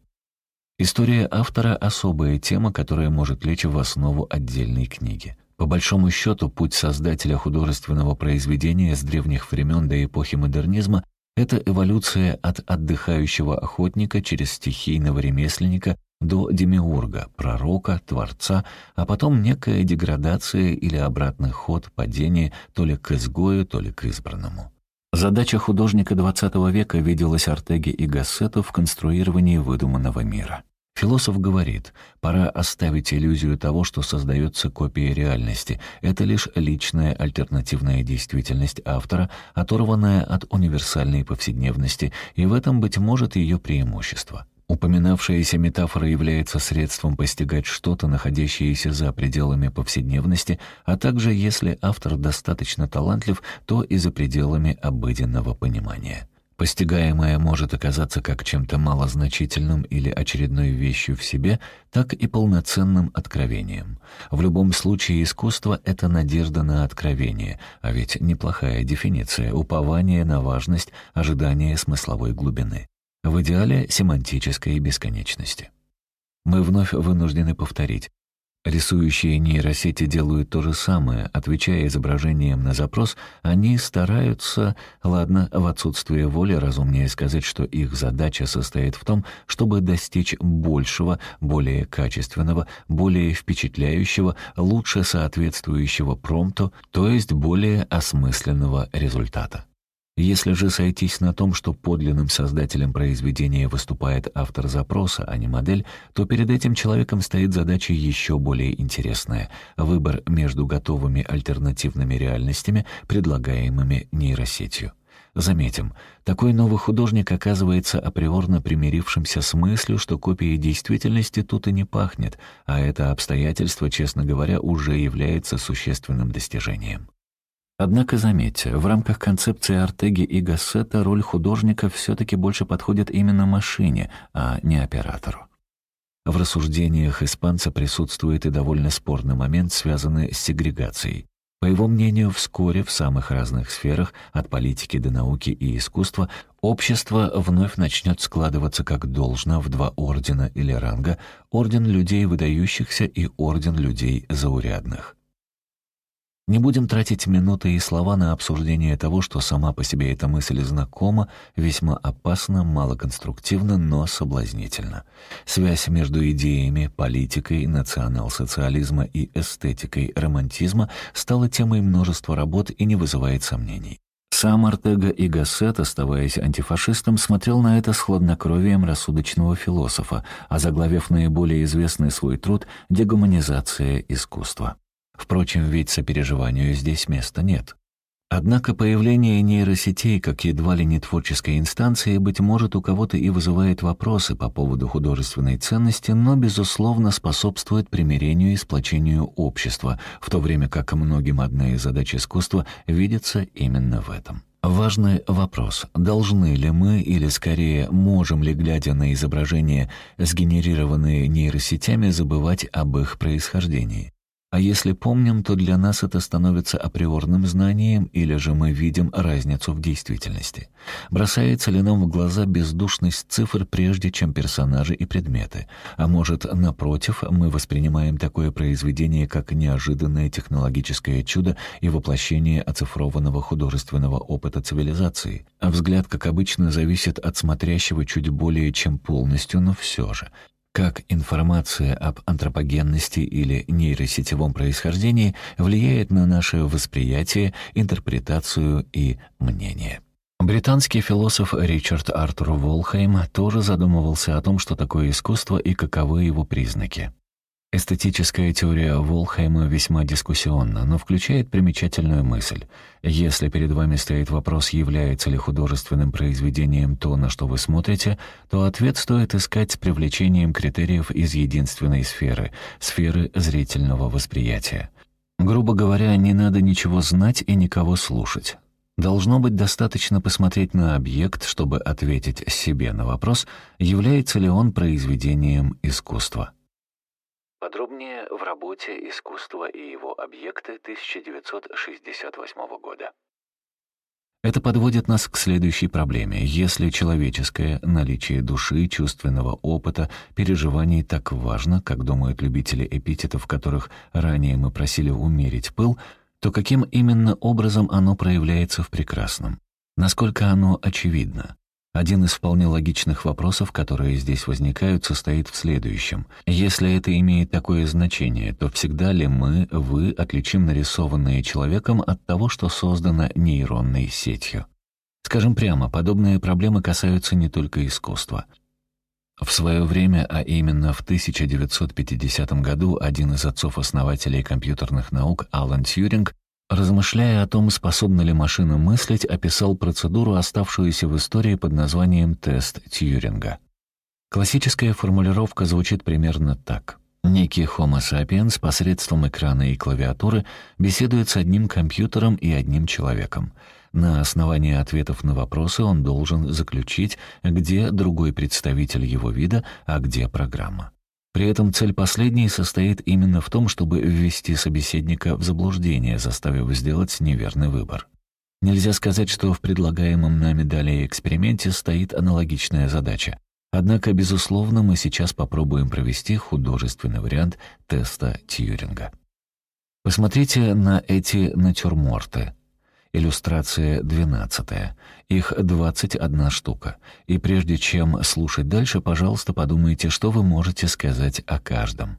История автора — особая тема, которая может лечь в основу отдельной книги. По большому счету, путь создателя художественного произведения с древних времен до эпохи модернизма — это эволюция от отдыхающего охотника через стихийного ремесленника до демиурга, пророка, творца, а потом некая деградация или обратный ход, падение то ли к изгою, то ли к избранному. Задача художника XX века виделась Артеге и Гассету в конструировании выдуманного мира. Философ говорит, пора оставить иллюзию того, что создается копией реальности. Это лишь личная альтернативная действительность автора, оторванная от универсальной повседневности, и в этом, быть может, ее преимущество. Упоминавшаяся метафора является средством постигать что-то, находящееся за пределами повседневности, а также, если автор достаточно талантлив, то и за пределами обыденного понимания. Постигаемое может оказаться как чем-то малозначительным или очередной вещью в себе, так и полноценным откровением. В любом случае искусство — это надежда на откровение, а ведь неплохая дефиниция — упование на важность, ожидание смысловой глубины. В идеале семантической бесконечности. Мы вновь вынуждены повторить. Рисующие нейросети делают то же самое. Отвечая изображением на запрос, они стараются, ладно, в отсутствие воли разумнее сказать, что их задача состоит в том, чтобы достичь большего, более качественного, более впечатляющего, лучше соответствующего промпту, то есть более осмысленного результата. Если же сойтись на том, что подлинным создателем произведения выступает автор запроса, а не модель, то перед этим человеком стоит задача еще более интересная — выбор между готовыми альтернативными реальностями, предлагаемыми нейросетью. Заметим, такой новый художник оказывается априорно примирившимся с мыслью, что копией действительности тут и не пахнет, а это обстоятельство, честно говоря, уже является существенным достижением. Однако заметьте, в рамках концепции Артеги и Гассета роль художника все-таки больше подходит именно машине, а не оператору. В рассуждениях испанца присутствует и довольно спорный момент, связанный с сегрегацией. По его мнению, вскоре в самых разных сферах, от политики до науки и искусства, общество вновь начнет складываться как должно в два ордена или ранга — орден людей выдающихся и орден людей заурядных. Не будем тратить минуты и слова на обсуждение того, что сама по себе эта мысль знакома, весьма опасна, малоконструктивна, но соблазнительна. Связь между идеями, политикой, национал-социализма и эстетикой романтизма стала темой множества работ и не вызывает сомнений. Сам Артега и Гассет, оставаясь антифашистом, смотрел на это с хладнокровием рассудочного философа, озаглавив наиболее известный свой труд «Дегуманизация искусства». Впрочем, ведь сопереживанию здесь места нет. Однако появление нейросетей как едва ли не творческой инстанции, быть может, у кого-то и вызывает вопросы по поводу художественной ценности, но, безусловно, способствует примирению и сплочению общества, в то время как многим одна из задач искусства видится именно в этом. Важный вопрос, должны ли мы, или скорее можем ли, глядя на изображения, сгенерированные нейросетями, забывать об их происхождении? А если помним, то для нас это становится априорным знанием, или же мы видим разницу в действительности. Бросается ли нам в глаза бездушность цифр, прежде чем персонажи и предметы? А может, напротив, мы воспринимаем такое произведение как неожиданное технологическое чудо и воплощение оцифрованного художественного опыта цивилизации? А взгляд, как обычно, зависит от смотрящего чуть более чем полностью, но все же как информация об антропогенности или нейросетевом происхождении влияет на наше восприятие, интерпретацию и мнение. Британский философ Ричард Артур Волхайм тоже задумывался о том, что такое искусство и каковы его признаки. Эстетическая теория Волхайма весьма дискуссионна, но включает примечательную мысль. Если перед вами стоит вопрос, является ли художественным произведением то, на что вы смотрите, то ответ стоит искать с привлечением критериев из единственной сферы — сферы зрительного восприятия. Грубо говоря, не надо ничего знать и никого слушать. Должно быть достаточно посмотреть на объект, чтобы ответить себе на вопрос, является ли он произведением искусства. Подробнее в работе «Искусство и его объекты» 1968 года. Это подводит нас к следующей проблеме. Если человеческое наличие души, чувственного опыта, переживаний так важно, как думают любители эпитетов, которых ранее мы просили умерить пыл, то каким именно образом оно проявляется в прекрасном? Насколько оно очевидно? Один из вполне логичных вопросов, которые здесь возникают, состоит в следующем. Если это имеет такое значение, то всегда ли мы, вы, отличим нарисованное человеком от того, что создано нейронной сетью? Скажем прямо, подобные проблемы касаются не только искусства. В свое время, а именно в 1950 году, один из отцов-основателей компьютерных наук, Алан Тьюринг, Размышляя о том, способна ли машина мыслить, описал процедуру, оставшуюся в истории под названием «тест Тьюринга». Классическая формулировка звучит примерно так. Некий Homo sapiens посредством экрана и клавиатуры беседует с одним компьютером и одним человеком. На основании ответов на вопросы он должен заключить, где другой представитель его вида, а где программа. При этом цель последней состоит именно в том, чтобы ввести собеседника в заблуждение, заставив сделать неверный выбор. Нельзя сказать, что в предлагаемом нами далее эксперименте стоит аналогичная задача. Однако, безусловно, мы сейчас попробуем провести художественный вариант теста Тьюринга. Посмотрите на эти натюрморты. Иллюстрация 12. Их 21 штука. И прежде чем слушать дальше, пожалуйста, подумайте, что вы можете сказать о каждом.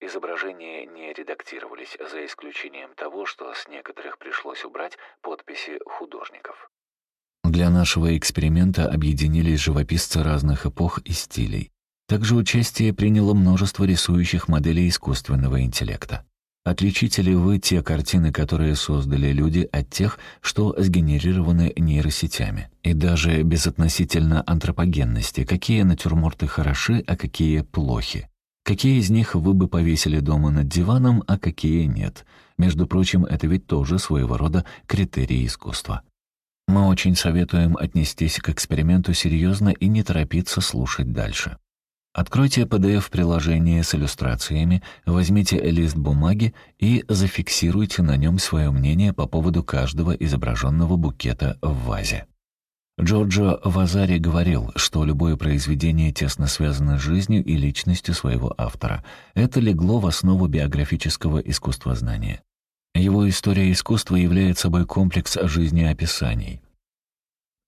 Изображения не редактировались, за исключением того, что с некоторых пришлось убрать подписи художников. Для нашего эксперимента объединились живописцы разных эпох и стилей. Также участие приняло множество рисующих моделей искусственного интеллекта. Отличите ли вы те картины, которые создали люди, от тех, что сгенерированы нейросетями? И даже безотносительно антропогенности, какие натюрморты хороши, а какие плохи? Какие из них вы бы повесили дома над диваном, а какие нет? Между прочим, это ведь тоже своего рода критерий искусства. Мы очень советуем отнестись к эксперименту серьезно и не торопиться слушать дальше. Откройте PDF-приложение с иллюстрациями, возьмите лист бумаги и зафиксируйте на нем свое мнение по поводу каждого изображенного букета в вазе. Джорджо Вазари говорил, что любое произведение тесно связано с жизнью и личностью своего автора. Это легло в основу биографического искусствознания. Его история искусства является собой комплекс жизнеописаний.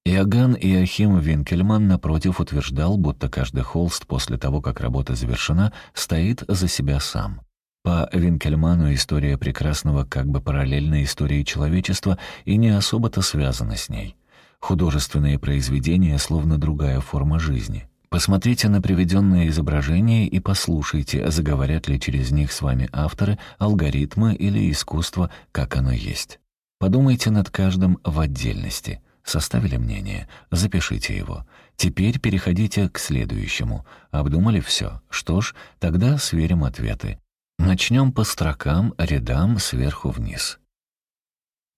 Иоганн Иохим Винкельман, напротив, утверждал, будто каждый холст после того, как работа завершена, стоит за себя сам. По Винкельману история прекрасного как бы параллельна истории человечества и не особо-то связана с ней. Художественные произведения словно другая форма жизни. Посмотрите на приведенные изображения и послушайте, заговорят ли через них с вами авторы, алгоритмы или искусство, как оно есть. Подумайте над каждым в отдельности — Составили мнение? Запишите его. Теперь переходите к следующему. Обдумали все? Что ж, тогда сверим ответы. Начнем по строкам, рядам, сверху вниз.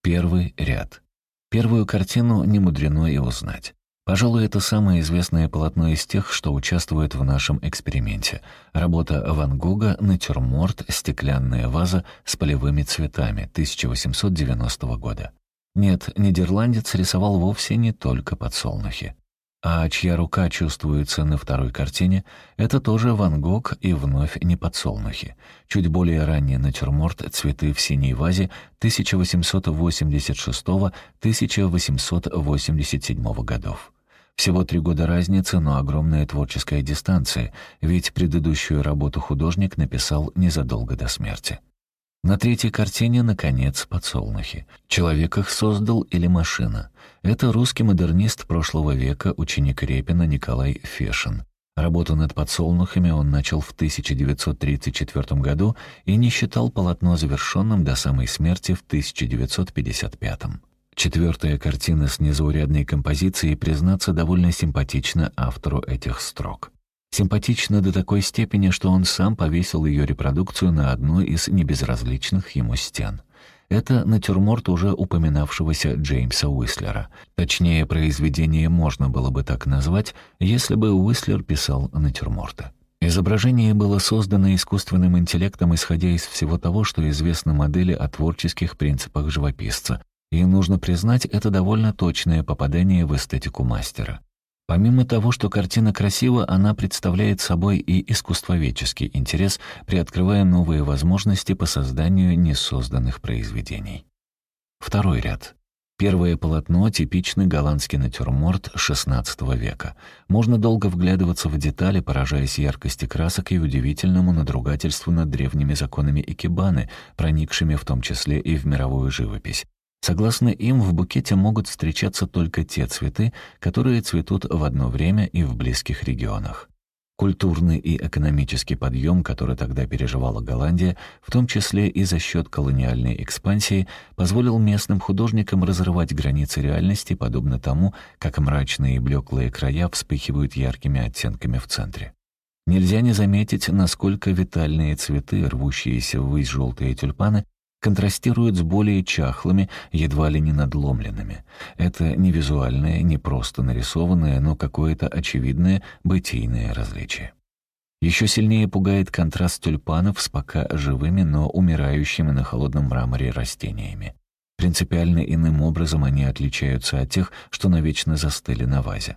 Первый ряд. Первую картину не мудрено и узнать. Пожалуй, это самое известное полотно из тех, что участвует в нашем эксперименте. Работа Ван Гога «Натюрморт. Стеклянная ваза с полевыми цветами» 1890 года. Нет, нидерландец рисовал вовсе не только подсолнухи. А чья рука чувствуется на второй картине, это тоже Ван Гог и вновь не подсолнухи. Чуть более ранний натюрморт «Цветы в синей вазе» 1886-1887 годов. Всего три года разницы, но огромная творческая дистанция, ведь предыдущую работу художник написал незадолго до смерти. На третьей картине, наконец, подсолнухи. Человек их создал или машина. Это русский модернист прошлого века, ученик Репина Николай Фешин. Работу над подсолнухами он начал в 1934 году и не считал полотно завершенным до самой смерти в 1955. Четвертая картина с незаурядной композицией, признаться, довольно симпатична автору этих строк. Симпатично до такой степени, что он сам повесил ее репродукцию на одну из небезразличных ему стен. Это натюрморт уже упоминавшегося Джеймса Уислера. Точнее, произведение можно было бы так назвать, если бы Уислер писал натюрморты. Изображение было создано искусственным интеллектом, исходя из всего того, что известно модели о творческих принципах живописца. И, нужно признать, это довольно точное попадание в эстетику мастера. Помимо того, что картина красива, она представляет собой и искусствоведческий интерес, приоткрывая новые возможности по созданию несозданных произведений. Второй ряд. Первое полотно — типичный голландский натюрморт XVI века. Можно долго вглядываться в детали, поражаясь яркости красок и удивительному надругательству над древними законами икебаны, проникшими в том числе и в мировую живопись. Согласно им, в букете могут встречаться только те цветы, которые цветут в одно время и в близких регионах. Культурный и экономический подъем, который тогда переживала Голландия, в том числе и за счет колониальной экспансии, позволил местным художникам разрывать границы реальности, подобно тому, как мрачные и блеклые края вспыхивают яркими оттенками в центре. Нельзя не заметить, насколько витальные цветы, рвущиеся ввысь желтые тюльпаны, контрастируют с более чахлыми, едва ли не надломленными. Это не визуальное, не просто нарисованное, но какое-то очевидное бытийное различие. Еще сильнее пугает контраст тюльпанов с пока живыми, но умирающими на холодном мраморе растениями. Принципиально иным образом они отличаются от тех, что навечно застыли на вазе.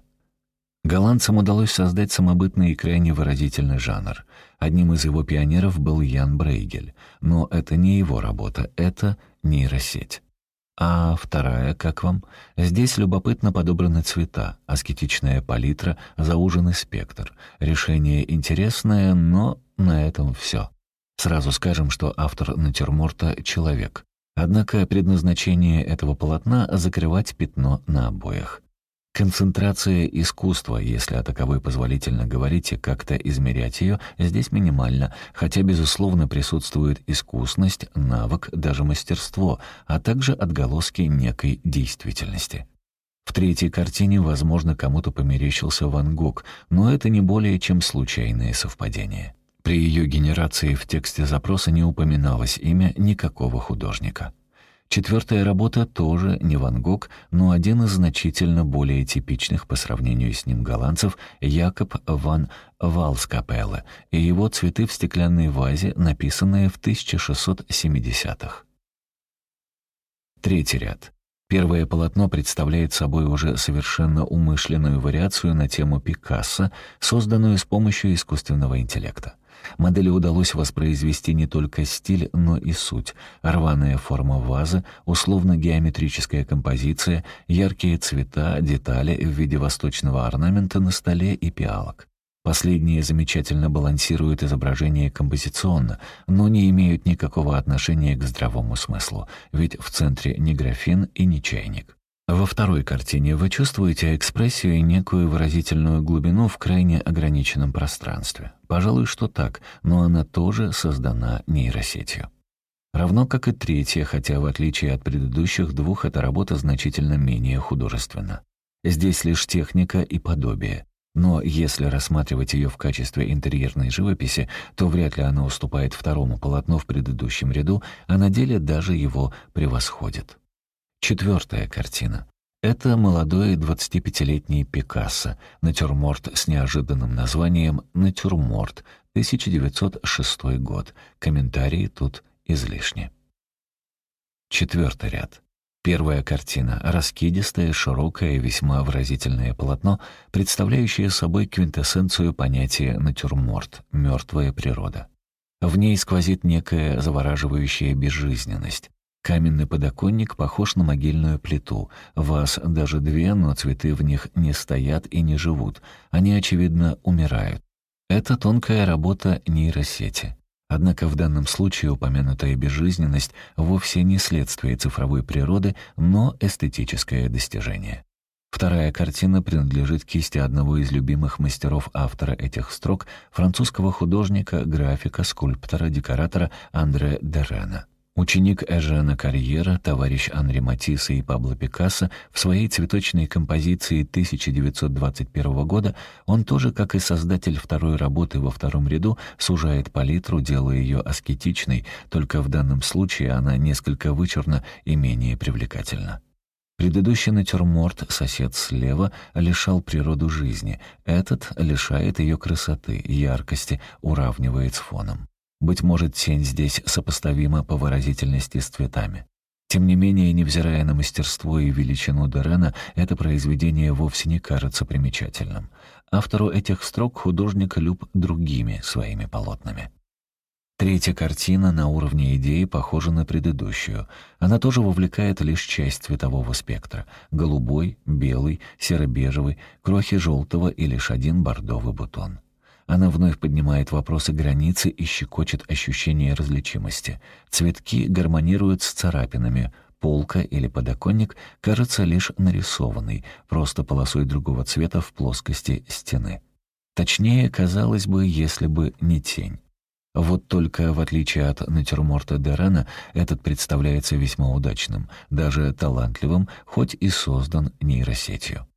Голландцам удалось создать самобытный и крайне выразительный жанр. Одним из его пионеров был Ян Брейгель, но это не его работа, это нейросеть. А вторая, как вам? Здесь любопытно подобраны цвета, аскетичная палитра, зауженный спектр. Решение интересное, но на этом все. Сразу скажем, что автор натюрморта — человек. Однако предназначение этого полотна — закрывать пятно на обоях. Концентрация искусства, если о таковой позволительно говорить и как-то измерять ее, здесь минимальна, хотя, безусловно, присутствует искусность, навык, даже мастерство, а также отголоски некой действительности. В третьей картине, возможно, кому-то померещился Ван Гог, но это не более чем случайное совпадение. При ее генерации в тексте запроса не упоминалось имя никакого художника. Четвертая работа тоже не Ван Гог, но один из значительно более типичных по сравнению с ним голландцев Якоб ван Валскапелле и его «Цветы в стеклянной вазе», написанные в 1670-х. Третий ряд. Первое полотно представляет собой уже совершенно умышленную вариацию на тему Пикассо, созданную с помощью искусственного интеллекта. Модели удалось воспроизвести не только стиль, но и суть. Рваная форма вазы, условно-геометрическая композиция, яркие цвета, детали в виде восточного орнамента на столе и пиалок. Последние замечательно балансируют изображение композиционно, но не имеют никакого отношения к здравому смыслу, ведь в центре не графин и не чайник. Во второй картине вы чувствуете экспрессию и некую выразительную глубину в крайне ограниченном пространстве. Пожалуй, что так, но она тоже создана нейросетью. Равно как и третья, хотя в отличие от предыдущих двух эта работа значительно менее художественна. Здесь лишь техника и подобие. Но если рассматривать ее в качестве интерьерной живописи, то вряд ли она уступает второму полотну в предыдущем ряду, а на деле даже его превосходит. Четвертая картина. Это молодой 25-летний Пикассо, натюрморт с неожиданным названием «Натюрморт», 1906 год. Комментарии тут излишни. Четвертый ряд. Первая картина — раскидистое, широкое и весьма выразительное полотно, представляющее собой квинтэссенцию понятия «натюрморт» — мертвая природа. В ней сквозит некая завораживающая безжизненность. Каменный подоконник похож на могильную плиту. Вас даже две, но цветы в них не стоят и не живут. Они, очевидно, умирают. Это тонкая работа нейросети. Однако в данном случае упомянутая безжизненность вовсе не следствие цифровой природы, но эстетическое достижение. Вторая картина принадлежит кисти одного из любимых мастеров автора этих строк, французского художника, графика, скульптора, декоратора Андре Дерена. Ученик Эжена Карьера, товарищ Анри Матисса и Пабло Пикассо, в своей цветочной композиции 1921 года он тоже, как и создатель второй работы во втором ряду, сужает палитру, делая ее аскетичной, только в данном случае она несколько вычурна и менее привлекательна. Предыдущий натюрморт, сосед слева, лишал природу жизни. Этот лишает ее красоты, яркости, уравнивает с фоном. Быть может, тень здесь сопоставима по выразительности с цветами. Тем не менее, невзирая на мастерство и величину Дерена, это произведение вовсе не кажется примечательным. Автору этих строк художник люб другими своими полотнами. Третья картина на уровне идеи похожа на предыдущую. Она тоже вовлекает лишь часть цветового спектра — голубой, белый, серо-бежевый, крохи желтого и лишь один бордовый бутон. Она вновь поднимает вопросы границы и щекочет ощущение различимости. Цветки гармонируют с царапинами. Полка или подоконник кажется лишь нарисованной, просто полосой другого цвета в плоскости стены. Точнее, казалось бы, если бы не тень. Вот только, в отличие от натюрморта Дерена, этот представляется весьма удачным, даже талантливым, хоть и создан нейросетью.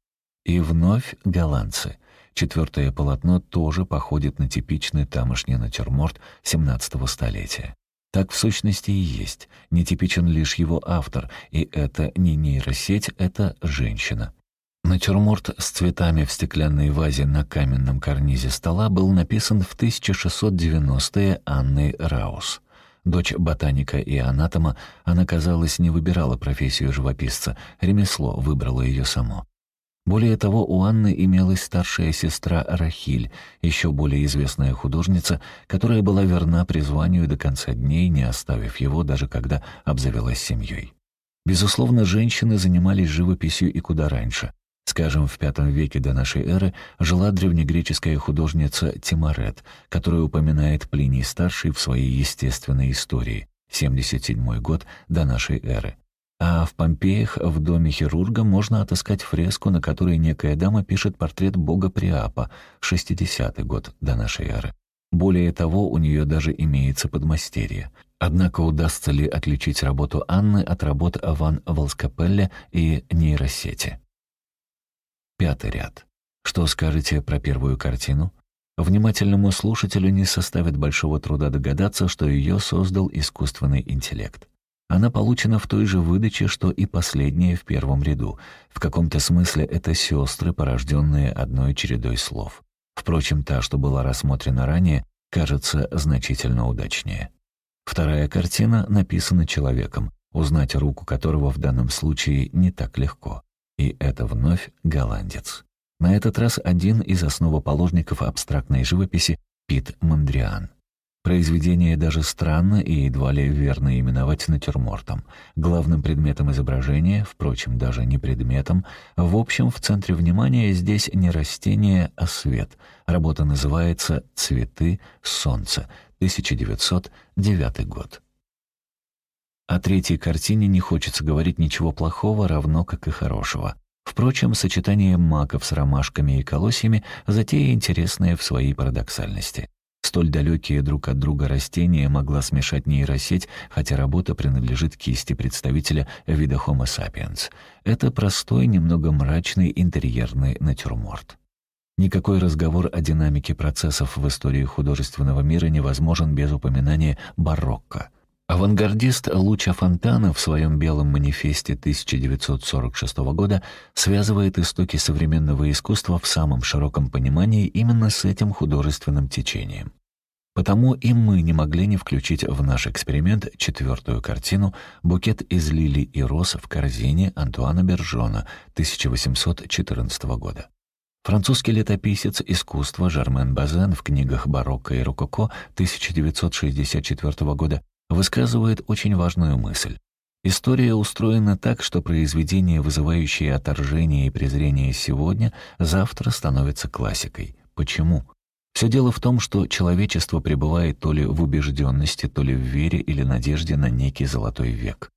И вновь голландцы — Четвертое полотно тоже походит на типичный тамошний натюрморт XVII столетия. Так в сущности и есть. Нетипичен лишь его автор, и это не нейросеть, это женщина. Натюрморт с цветами в стеклянной вазе на каменном карнизе стола был написан в 1690-е Анной Раус. Дочь ботаника и анатома, она, казалось, не выбирала профессию живописца, ремесло выбрало ее само. Более того, у Анны имелась старшая сестра Рахиль, еще более известная художница, которая была верна призванию до конца дней, не оставив его, даже когда обзавелась семьей. Безусловно, женщины занимались живописью и куда раньше. Скажем, в V веке до нашей эры жила древнегреческая художница Тимарет, которая упоминает Плиний-старший в своей естественной истории, 77 год до нашей эры. А в Помпеях в доме хирурга можно отыскать фреску, на которой некая дама пишет портрет бога Приапа, 60-й год до нашей эры. Более того, у нее даже имеется подмастерье. Однако удастся ли отличить работу Анны от работ Ван Волскапелля и нейросети? Пятый ряд. Что скажете про первую картину? Внимательному слушателю не составит большого труда догадаться, что ее создал искусственный интеллект. Она получена в той же выдаче, что и последняя в первом ряду. В каком-то смысле это сестры, порожденные одной чередой слов. Впрочем, та, что была рассмотрена ранее, кажется значительно удачнее. Вторая картина написана человеком, узнать руку которого в данном случае не так легко. И это вновь голландец. На этот раз один из основоположников абстрактной живописи Пит Мандриан. Произведение даже странно и едва ли верно именовать натюрмортом. Главным предметом изображения, впрочем, даже не предметом, в общем, в центре внимания здесь не растение, а свет. Работа называется «Цветы солнца», 1909 год. О третьей картине не хочется говорить ничего плохого, равно как и хорошего. Впрочем, сочетание маков с ромашками и колосьями — затея интересная в своей парадоксальности. Столь далекие друг от друга растения могла смешать нейросеть, хотя работа принадлежит кисти представителя вида Homo sapiens. Это простой, немного мрачный интерьерный натюрморт. Никакой разговор о динамике процессов в истории художественного мира невозможен без упоминания барокко. Авангардист Луча Фонтана в своем белом манифесте 1946 года связывает истоки современного искусства в самом широком понимании именно с этим художественным течением. Потому и мы не могли не включить в наш эксперимент четвертую картину «Букет из лилий и роз в корзине» Антуана Бержона 1814 года. Французский летописец искусства Жермен Базен в книгах «Барокко» и «Рококо» 1964 года высказывает очень важную мысль. История устроена так, что произведения, вызывающие отторжение и презрение сегодня, завтра становятся классикой. Почему? Все дело в том, что человечество пребывает то ли в убежденности, то ли в вере или надежде на некий золотой век.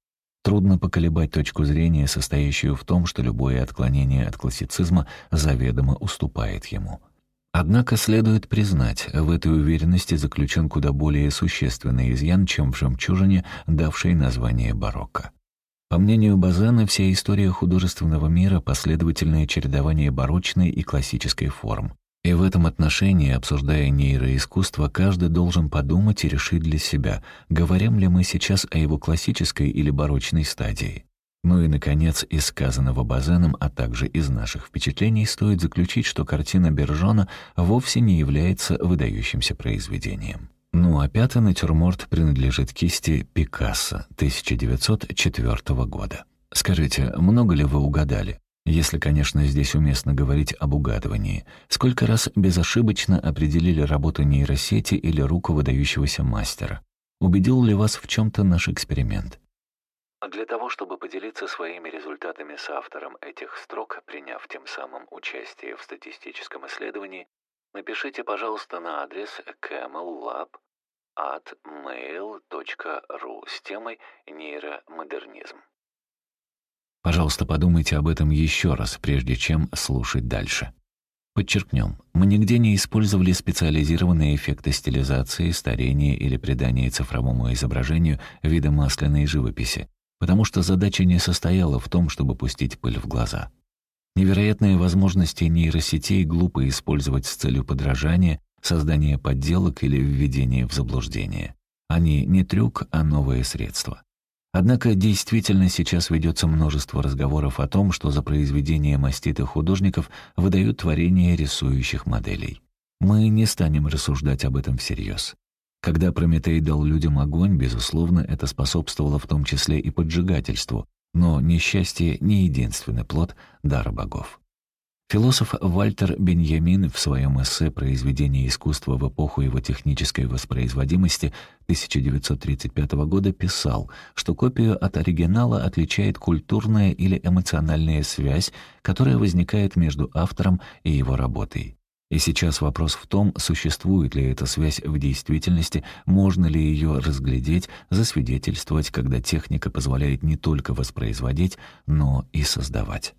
Трудно поколебать точку зрения, состоящую в том, что любое отклонение от классицизма заведомо уступает ему. Однако следует признать, в этой уверенности заключен куда более существенный изъян, чем в «Жемчужине», давшей название барокко. По мнению Базена, вся история художественного мира — последовательное чередование барочной и классической форм. И в этом отношении, обсуждая нейроискусство, каждый должен подумать и решить для себя, говорим ли мы сейчас о его классической или барочной стадии. Ну и, наконец, из сказанного Базеном, а также из наших впечатлений стоит заключить, что картина Бержона вовсе не является выдающимся произведением. Ну а пятый натюрморт принадлежит кисти Пикассо 1904 года. Скажите, много ли вы угадали? Если, конечно, здесь уместно говорить об угадывании. Сколько раз безошибочно определили работу нейросети или руку выдающегося мастера? Убедил ли вас в чем-то наш эксперимент? Для того, чтобы поделиться своими результатами с автором этих строк, приняв тем самым участие в статистическом исследовании, напишите, пожалуйста, на адрес camellab at mail.ru с темой «Нейромодернизм». Пожалуйста, подумайте об этом еще раз, прежде чем слушать дальше. Подчеркнем, мы нигде не использовали специализированные эффекты стилизации, старения или придания цифровому изображению вида масляной живописи, потому что задача не состояла в том, чтобы пустить пыль в глаза. Невероятные возможности нейросетей глупо использовать с целью подражания, создания подделок или введения в заблуждение. Они не трюк, а новые средства. Однако действительно сейчас ведется множество разговоров о том, что за произведения маститых художников выдают творения рисующих моделей. Мы не станем рассуждать об этом всерьез. Когда Прометей дал людям огонь, безусловно, это способствовало в том числе и поджигательству, но несчастье не единственный плод дара богов. Философ Вальтер Беньямин в своем эссе «Произведение искусства в эпоху его технической воспроизводимости» 1935 года писал, что копию от оригинала отличает культурная или эмоциональная связь, которая возникает между автором и его работой. И сейчас вопрос в том, существует ли эта связь в действительности, можно ли ее разглядеть, засвидетельствовать, когда техника позволяет не только воспроизводить, но и создавать.